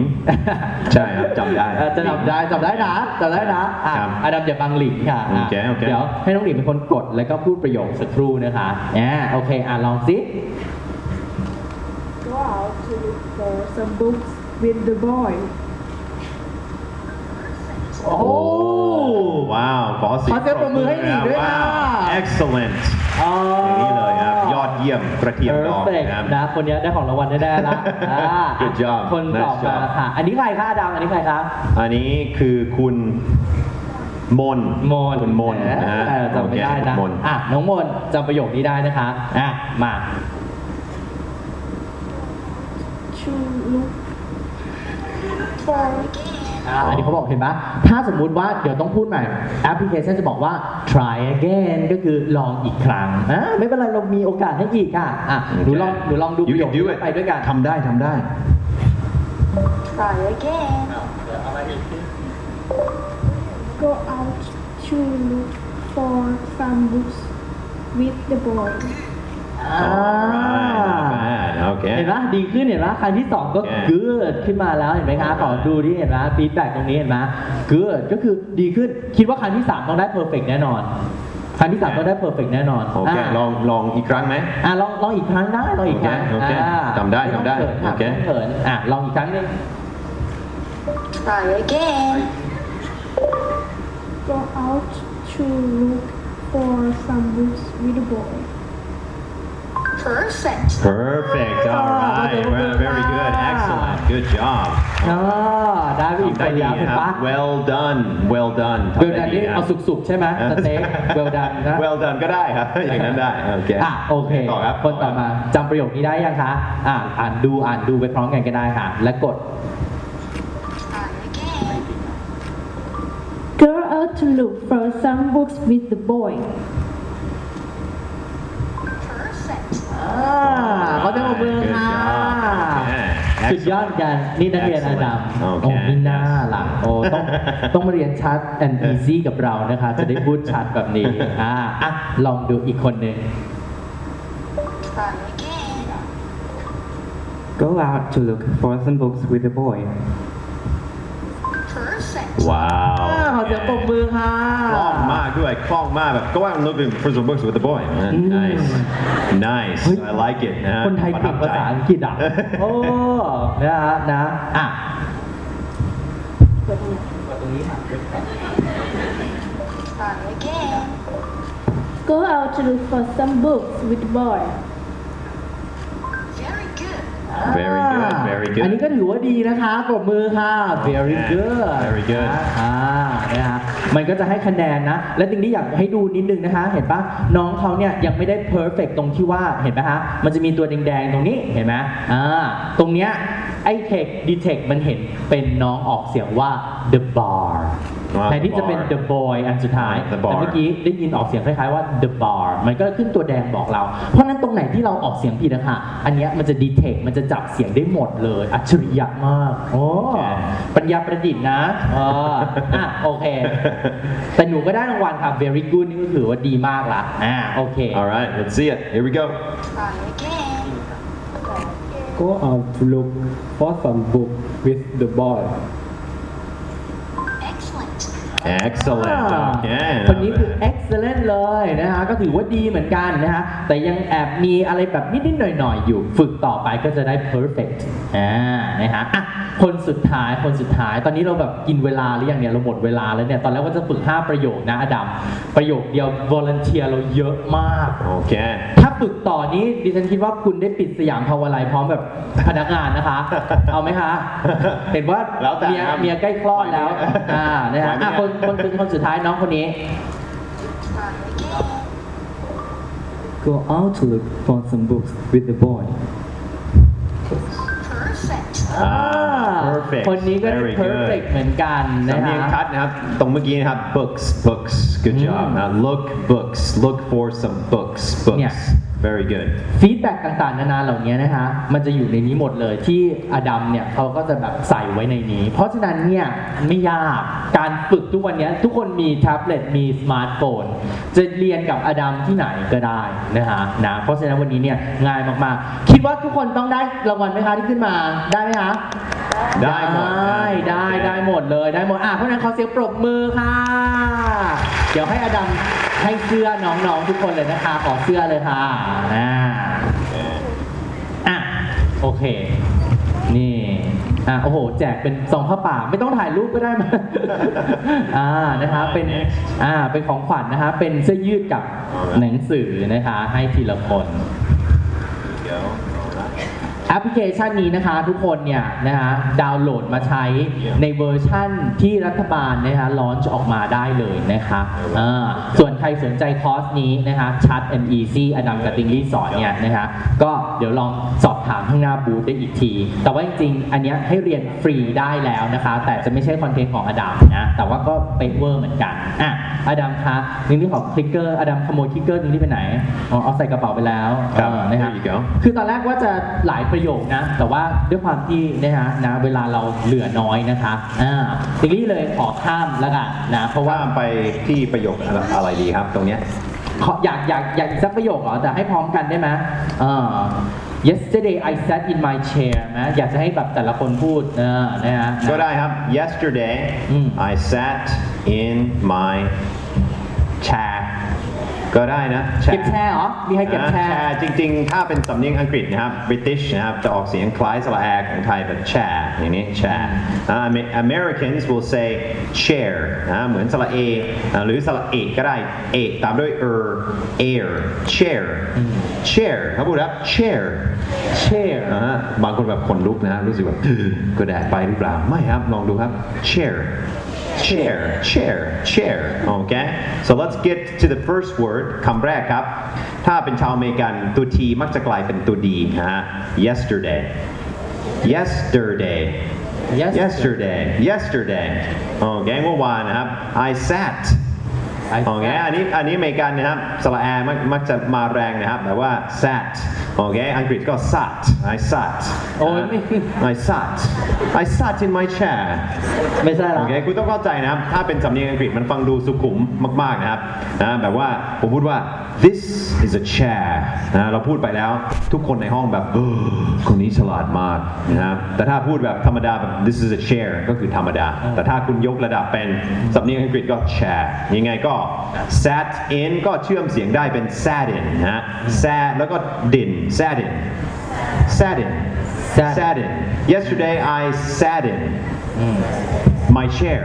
ใช่ครับจำได้เออจะจำได้จำได้นะจำได้นะอะครับอดัมอย่าบังหลิงค่ะอะโอเคโอเค เดี๋ยวให้น้องหลิงเป็นคนกดแล้วก็พูดประโยคสักครู่นะคะอ่าโอเคอะลองสิ Go out to look for some books with the boy โอ้โห ว้าวขอเสียขอเสียงปรบมือให้หลิงด้วยว้าวค่ะ excellent อย่างนี้เลยครับยอดเยี่ยมกระเทียมดอง Perfect นะครับนะคนเนี้ยได้ของรางวัลแน่ๆละอ่า Good job คนต่อ Nice มา job ค่ะ อันนี้ใครคะอดัมอันนี้ใครครับ อันนี้คือคุณมนมนคุณมนนะฮะเออจำไม่ได้นะโอเคมน อะน้องมนจำประโยคนี้ได้นะคะอะมา to look for อ่าอันนี้เขาบอกเห็นปะถ้าสมมุติว่าเดี๋ยวต้องพูดใหม่แอปพลิเคชันจะบอกว่า try again ก็คือลองอีกครั้งอะไม่เป็นไรเรามีโอกาสให้อีกค่ะอะหนูลองหนูลองดูป You ระโย can คนี้ do it ไปด้วยกัน ทำได้ทำได้ try again go out to look for some books with the boy เคเห็นไหมดีขึ้นเห็นไหมครั้งที่สองก็โอเค good ขึ้นมาแล้วเห็นไหมคะขอดูที่เห็นไหมฟีดแบ็กตรงนี้เห็นไหม good ก็คือดีขึ้นคิดว่าครั้งที่สามต้องได้ perfect แน่นอนครั้งที่สามต้องได้ perfect แน่นอนโอเคะลองลองอีกครั้งไหมอะลองลองอีกครั้งได้ลองอีกครั้งโอเคโอเคอ่าจำได้ม่ต้องจำได้ขินค่ะโอเคไม่ต้องเขินอะลองอีกครั้งหนึง Try again. go out to look for some books with the boy Perfect. perfect all right well very good excellent good job อ่าได้ไปอีกทำคได้นดีแล้วเห็นะนครับปะ well done well done เวลทำดัได้นดีนี่นะเอาสุกๆ ใช่ไหมสเต็กเวลดันนะ well done ก็ได้ครับ อย่างนั้นได้ โอเคอะโอเคต่อครับ คนต่อมาจำประโยคนี้ได้ยังคะ อ่านอ่านดูอ่านดูไปพร้อมกันก็ได้ค่ะ และกด Try again. go out to look for some books with the boy Perfect. อ่า เขาจะมาเบอร์ค่ะ Good job. Okay. สุดยอดกัน นี่นักเรียนอาดัม Excellent. โอ้ Okay. มิน่าล่ะโอ้ต้องต้องมาเรียนชัด and easy กับเรานะคะ จะได้พูดชัดแบบนี้อ่าอะลองดูอีกคนหนึ่ง Try again. Go out to look for some books with the boy. Perfect. ว้าว อ่าขอเสียง ปรบมือค่ะ คล่องมากด้วยคล่องมากแบบ go out and look for some books with the boy nice nice เฮ้ย I like it นะฮะ คนไทย ประ เก่ ทั ง บ ภา ใจ ษาอังกฤษอ่ะ โอ้ นะฮะนะ อ่ะ Try again. Go out to look for some books with the boy. Very good. very good very อันนี้ good ก็ถือว่าดีนะคะปรบมือค่ะ very good Very good นะอ่านะฮะมันก็จะให้คะแนนนะ และจริงที่อยากให้ดูนิดนึงนะคะ เห็นปะน้องเขาเนี่ยยังไม่ได้ perfect ตรงที่ว่าเห็นไหมฮะมันจะมีตัวแดงๆตรงนี้เห็นไหมอ่าตรงเนี้ยไอ้ tech detect มันเห็นเป็นน้องออกเสียงว่า the bar อ่า แทนที่จะเป็น the boy อันสุดท้าย The bar แต่เมื่อกี้ได้ยินออกเสียงคล้ายๆว่า the bar มันก็ขึ้นตัวแดงบอกเรา เพราะฉะนั้นตรงไหนที่เราออกเสียงผิดนะคะอันเนี้ยมันจะ detect มันจะจับเสียงได้หมดเลย อัจฉริยะมาก โอ้ปัญญาประดิษฐ์นะเอออะโอเค แต่หนูก็ได้รางวัลค่ะ very good นี่ก็ถือว่าดีมากละอ่าโอเค alright let's see it here we go Try again. Go out to look for some book with the boy. Excellent. excellent อ่า okay คนนี้คือ excellent เลยนะฮะ ก็ถือว่าดีเหมือนกันนะฮะ แต่ยังแอบมีอะไรแบบนิด ๆ หน่อย ๆ อยู่ ฝึกต่อไปก็จะได้ perfect อ่า นะฮะอะคนสุดท้าย คนสุดท้าย ตอนนี้เราแบบกินเวลาหรือยังเนี่ย เราหมดเวลาแล้วเนี่ย ตอนแรกว่าจะฝึก 5 ประโยคนะอดัม ประโยคเดียว volunteer เราเยอะมากโอเคถ้า ฝึกต่อนี้ดิฉันคิดว่าคุณได้ปิดสยามพาวาไลพร้อมแบบพนักงานนะคะ เอาไหมคะ เห็นว่าแล้วแต่เมียครับเมียใกล้คลอดแล้วอ่านะฮะไหวไหมอะคนคนคนคนสุดท้ายน้องคนนี้ Try again. Go out to look for some books with the boy. Perfect. อ่า perfect คนนี้ก็ได้ Very good perfect เหมือนกันนะ สำเนียง ฮะ ชัดนะครับ ตรงเมื่อกี้นะครับ books books good job นะ look books look for some books เนี่ย books very good feedback ต่างๆ นานาเหล่านี้นะคะมันจะอยู่ในนี้หมดเลยที่อดัมเนี่ยเขาก็จะแบบใส่ไว้ในนี้ เพราะฉะนั้นเนี่ยไม่ยากการฝึกทุกวันนี้ทุกคนมีแท็บเล็ตมีสมาร์ทโฟนจะเรียนกับอดัมที่ไหนก็ได้นะคะนะเพราะฉะนั้นวันนี้เนี่ยง่ายมากๆ คิดว่าทุกคนต้องได้รางวัลไหมคะที่ขึ้นมาได้ไหมคะ ได้หมดได้ได้ได้หมดเลยได้หมดอะเพราะฉะนั้นขอเสียงปรบมือค่ะ เดี๋ยวให้อดัมให้เสื้อน้องๆทุกคนเลยนะคะขอเสื้อเลยค่ะอ่าอะโอเค นี่อะโอ้โห แจกเป็นซองผ้าป่าไม่ต้องถ่ายรูปก็ได้มาอ่านะคะเป็นอ่าเป็นของขวัญนะคะ เป็นเสื้อยืดกับหนังสือนะคะ ให้ทีละคนแอ ปพลิเคชันนี้นะคะทุกคนเนี่ยนะคะดาวน์โหลดมาใช้ในเวอร์ชั่นที่รัฐบาลนะคะ launch ออกมาได้เลยนะคะอ่าส่วนใครสนใจคอร์สนี้นะคะชัด and easy อดัมกับติงลี่สอนเนี่ยนะคะก็เดี๋ยวลองสอบถามข้างหน้าบูธได้อีกที แต่ว่าจริงๆ อันเนี้ยให้เรียนฟรีได้แล้วนะคะ แต่จะไม่ใช่คอนเทนต์ของอดัมนะ แต่ว่าก็เป๊ะเวอร์เหมือนกันอะอดัมคะติงลี่ขอ clicker อดัมขโมย clicker ติงลี่ไปไหนอ๋อเอาใส่กระเป๋าไปแล้วครับเออนะฮะ There you go คือตอนแรกว่าจะหลายประโยคนะ แต่ว่าด้วยความที่นะฮะนะเวลาเราเหลือน้อยนะคะอ่าทีนี้เลยขอข้ามแล้วกันนะ เพราะว่าว่าไปที่ประโยคอะไรดีครับ ตรงเนี้ยขออยากอยากอยากอีกสักประโยคเหรอแต่ให้พร้อมกันได้ไหมอ่า yesterday I sat in my chair นะอยากจะให้แบบแต่ละคนพูดเออนะฮะก็ได้ครับ yesterday อืม I sat in my chair ก็ได้นะ chair เก็บแชร์เหรอ มีใครเก็บแชร์อ่าจริง ๆ ถ้าเป็นสำเนียงอังกฤษนะครับ British นะครับ จะออกเสียงคล้ายสระแอของไทยแบบ chair อย่างนี้ chair อ่า Amer- Americans will say chair นะเหมือนสระเออ่าหรือสระเอกก็ได้เอกตามด้วย er air chair chair เขาพูดครับ chair chair อ่าฮะบางคนแบบขนลุกนะฮะรู้สึกแบบก็แดดไปหรือเปล่า ไม่ครับ ลองดูครับ chair chair chair chair okay so let's get to the first word คำแรกครับ ถ้าเป็นชาวอเมริกันตัว t มักจะกลายเป็นตัว d นะฮะ yesterday yesterday Yesterday yesterday yesterday โอเคเมื่อวานนะครับ I sat I โอเค sat อันนี้อันนี้อเมริกันนะครับสระแอมักมักจะมาแรงนะครับแบบว่า sat โอเคอังกฤษก็ sat I sat โอ้ยไม่ I sat I sat in my chair ไม่ใช่หรโออเคคุณต้องเข้าใจนะครับ ถ้าเป็นสำเนียงอังกฤษมันฟังดูสุขุมมากๆนะครับนะแบบว่าผมพูดว่า this is a chair นะเราพูดไปแล้วทุกคนในห้องแบบเออคนนี้ฉลาดมากนะครับแต่ถ้าพูดแบบธรรมดาแบบ this is a chair ก็คือธรรมดา แต่ถ้าคุณยกระดับเป็นสำเนียงอังกฤษก็ chair ยังไงก็ sat in ก็เชื่อมเสียงได้เป็น sat in นะฮะ sat แล้วก็ din sat in sat in Sat- sat in yesterday I sat in my chair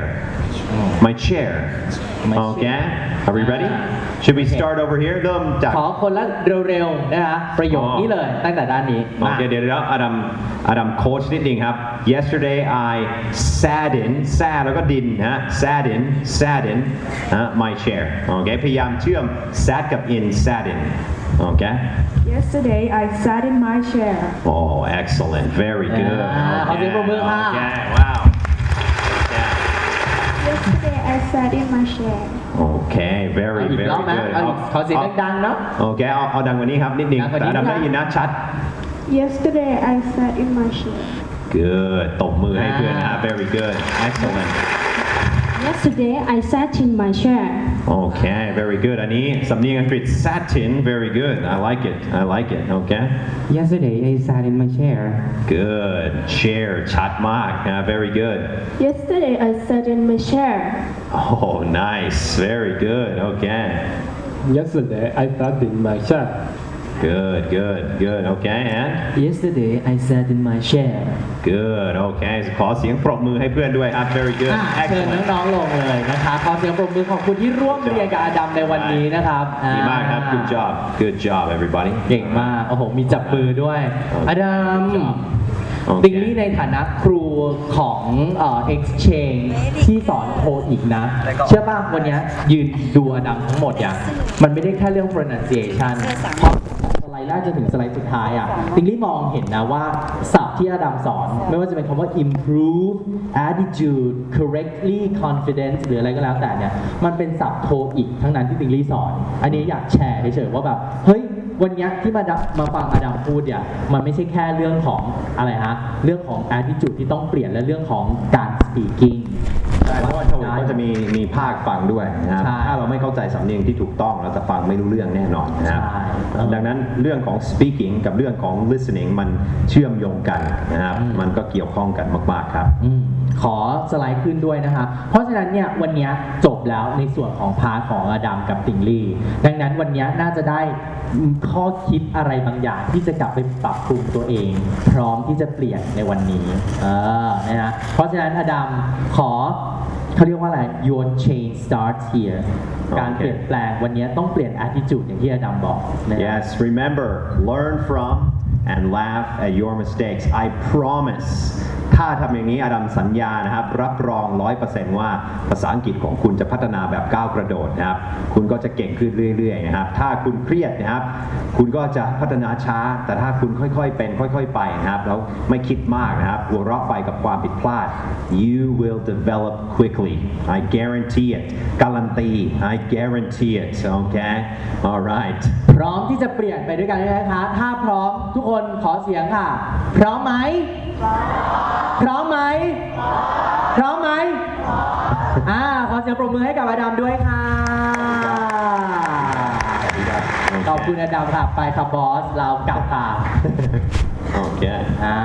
my chair My okay chair. are we ready should we start over here เริ่มจาก ขอคนละเร็วๆนะคะประโยคนี้เลยตั้งแต่ด้านนี้ โอ มา เคเดี๋ยวเดี๋ยวอดัมอดัมโค้ชนิดนึงครับ yesterday I sat in sat แล้วก็ดินนะ sat in sat in นะ my chair โอเคพยายามเชื่อม sat กับ in sat in โอเค Yesterday, I sat in my chair. oh excellent very good อ่าขอเสียงปรบมือค่ะ โอเค wow Yeah. Yesterday, I sat in my chair. โอเคเอา very อีก very รอบไหม good เอาอีกขอเสียงดังๆเนาะ โอเคเอาเอาดังกว่านี้ครับนิดนึงดังกว่าแต่นี้อดัมค่ะได้ยินนะชัด Yesterday, I sat in my chair. good ตบมือให้เพื่อนนะอ่า very good excellent Yesterday, I sat in my chair. Okay, very good. อันนี้สำเนียงอังกฤษ satin very good. I like it. I like it. Okay. Yesterday, I sat in my chair. Good. Chair ชัดมาก uh, very good. Yesterday, I sat in my chair. Oh, nice. Very good. Okay. Yesterday, I sat in my chair. Good, good, good. Okay, and Yesterday, I sat in my chair. good. Okay. ขอเสียงปรบมือให้เพื่อนด้วยครับ very good. อะเชิญ Excellent. น้องๆลงเลยนะคะขอเสียงปรบมือของคุณที่ร่วมเรียนกับอาดัมในวันนี้นะครับดีมากครับอ่ good job good job everybody เก่งมากโอ้โหมีจับมือด้วยอาดัมโอเค ติงลี่ในฐานะครูของเอ่อ exchange ที่สอนโทอีกนะ เชื่อป่ะวันเนี้ยยืนดูอาดัมทั้งหมดอย่างมันไม่ได้แค่เรื่อง pronunciation เพราะส ไลด์แรกจนถึงสไลด์สุดท้ายอะติงลี่มองเห็นนะว่าศัพท์ที่อาดัมสอน ไม่ว่าจะเป็นคำว่า improve attitude correctly confidence หรืออะไรก็แล้วแต่เนี่ยมันเป็นศัพท์โทอีกทั้งนั้นที่ติงลี่สอน อันนี้อยากแชร์เฉยๆว่าแบบเฮ้ยวันนี้ที่มาดับมาฟังอาดัมพูดเนี่ยมันไม่ใช่แค่เรื่องของอะไรฮะเรื่องของ attitude ที่ต้องเปลี่ยนและเรื่องของการ speaking ใช่เพราะว่า TOEICก็จะมีมีภาคฟังด้วยนะครับใช่ถ้าเราไม่เข้าใจสำเนียงที่ถูกต้องเราจะฟังไม่รู้เรื่องแน่นอนนะครับใช่ดังนั้นเรื่องของ speaking กับเรื่องของ listening มันเชื่อมโยงกันนะครับอืมมันก็เกี่ยวข้องกันมากๆครับอืม ขอสไลด์ขึ้นด้วยนะคะ เพราะฉะนั้นเนี่ยวันนี้จบแล้วในส่วนของ part ของอดัมกับติงลี่ ดังนั้นวันนี้น่าจะได้ข้อคิดอะไรบางอย่างที่จะกลับไปปรับปรุงตัวเอง พร้อมที่จะเปลี่ยนในวันนี้เออนะฮะเพราะฉะนั้นอดัมขอเขาเรียกว่าอะไร your change starts here การเปลี่ยนแปลงวันนี้ต้องเปลี่ยน attitude อย่างที่อดัมบอก Yes remember learn from and laugh at your mistakes I promise ถ้าทำอย่างนี้อดัมสัญญานะครับ รับรอง 100%ว่าภาษาอังกฤษของคุณจะพัฒนาแบบก้าวกระโดดนะครับ คุณก็จะเก่งขึ้นเรื่อยๆนะครับ ถ้าคุณเครียดนะครับ คุณก็จะพัฒนาช้า แต่ถ้าคุณค่อยๆ เป็น ค่อยๆ ไปนะครับ แล้วไม่คิดมากนะครับหัวเราะไปกับความผิดพลาด you will develop quickly I guarantee it การันตี I guarantee it okay alright พร้อมที่จะเปลี่ยนไปด้วยกันใช่ไหมคะถ้าพร้อมทุกคนขอเสียงค่ะ พร้อมไหม พร้อมไหม พร้อมไหมอ่าขอเสียงปรบมือให้กับอดัมด้วยค่ะขอบคุณอดัมค่ะ ไปค่ะบอส เรากลับค่ะ Okay อ่า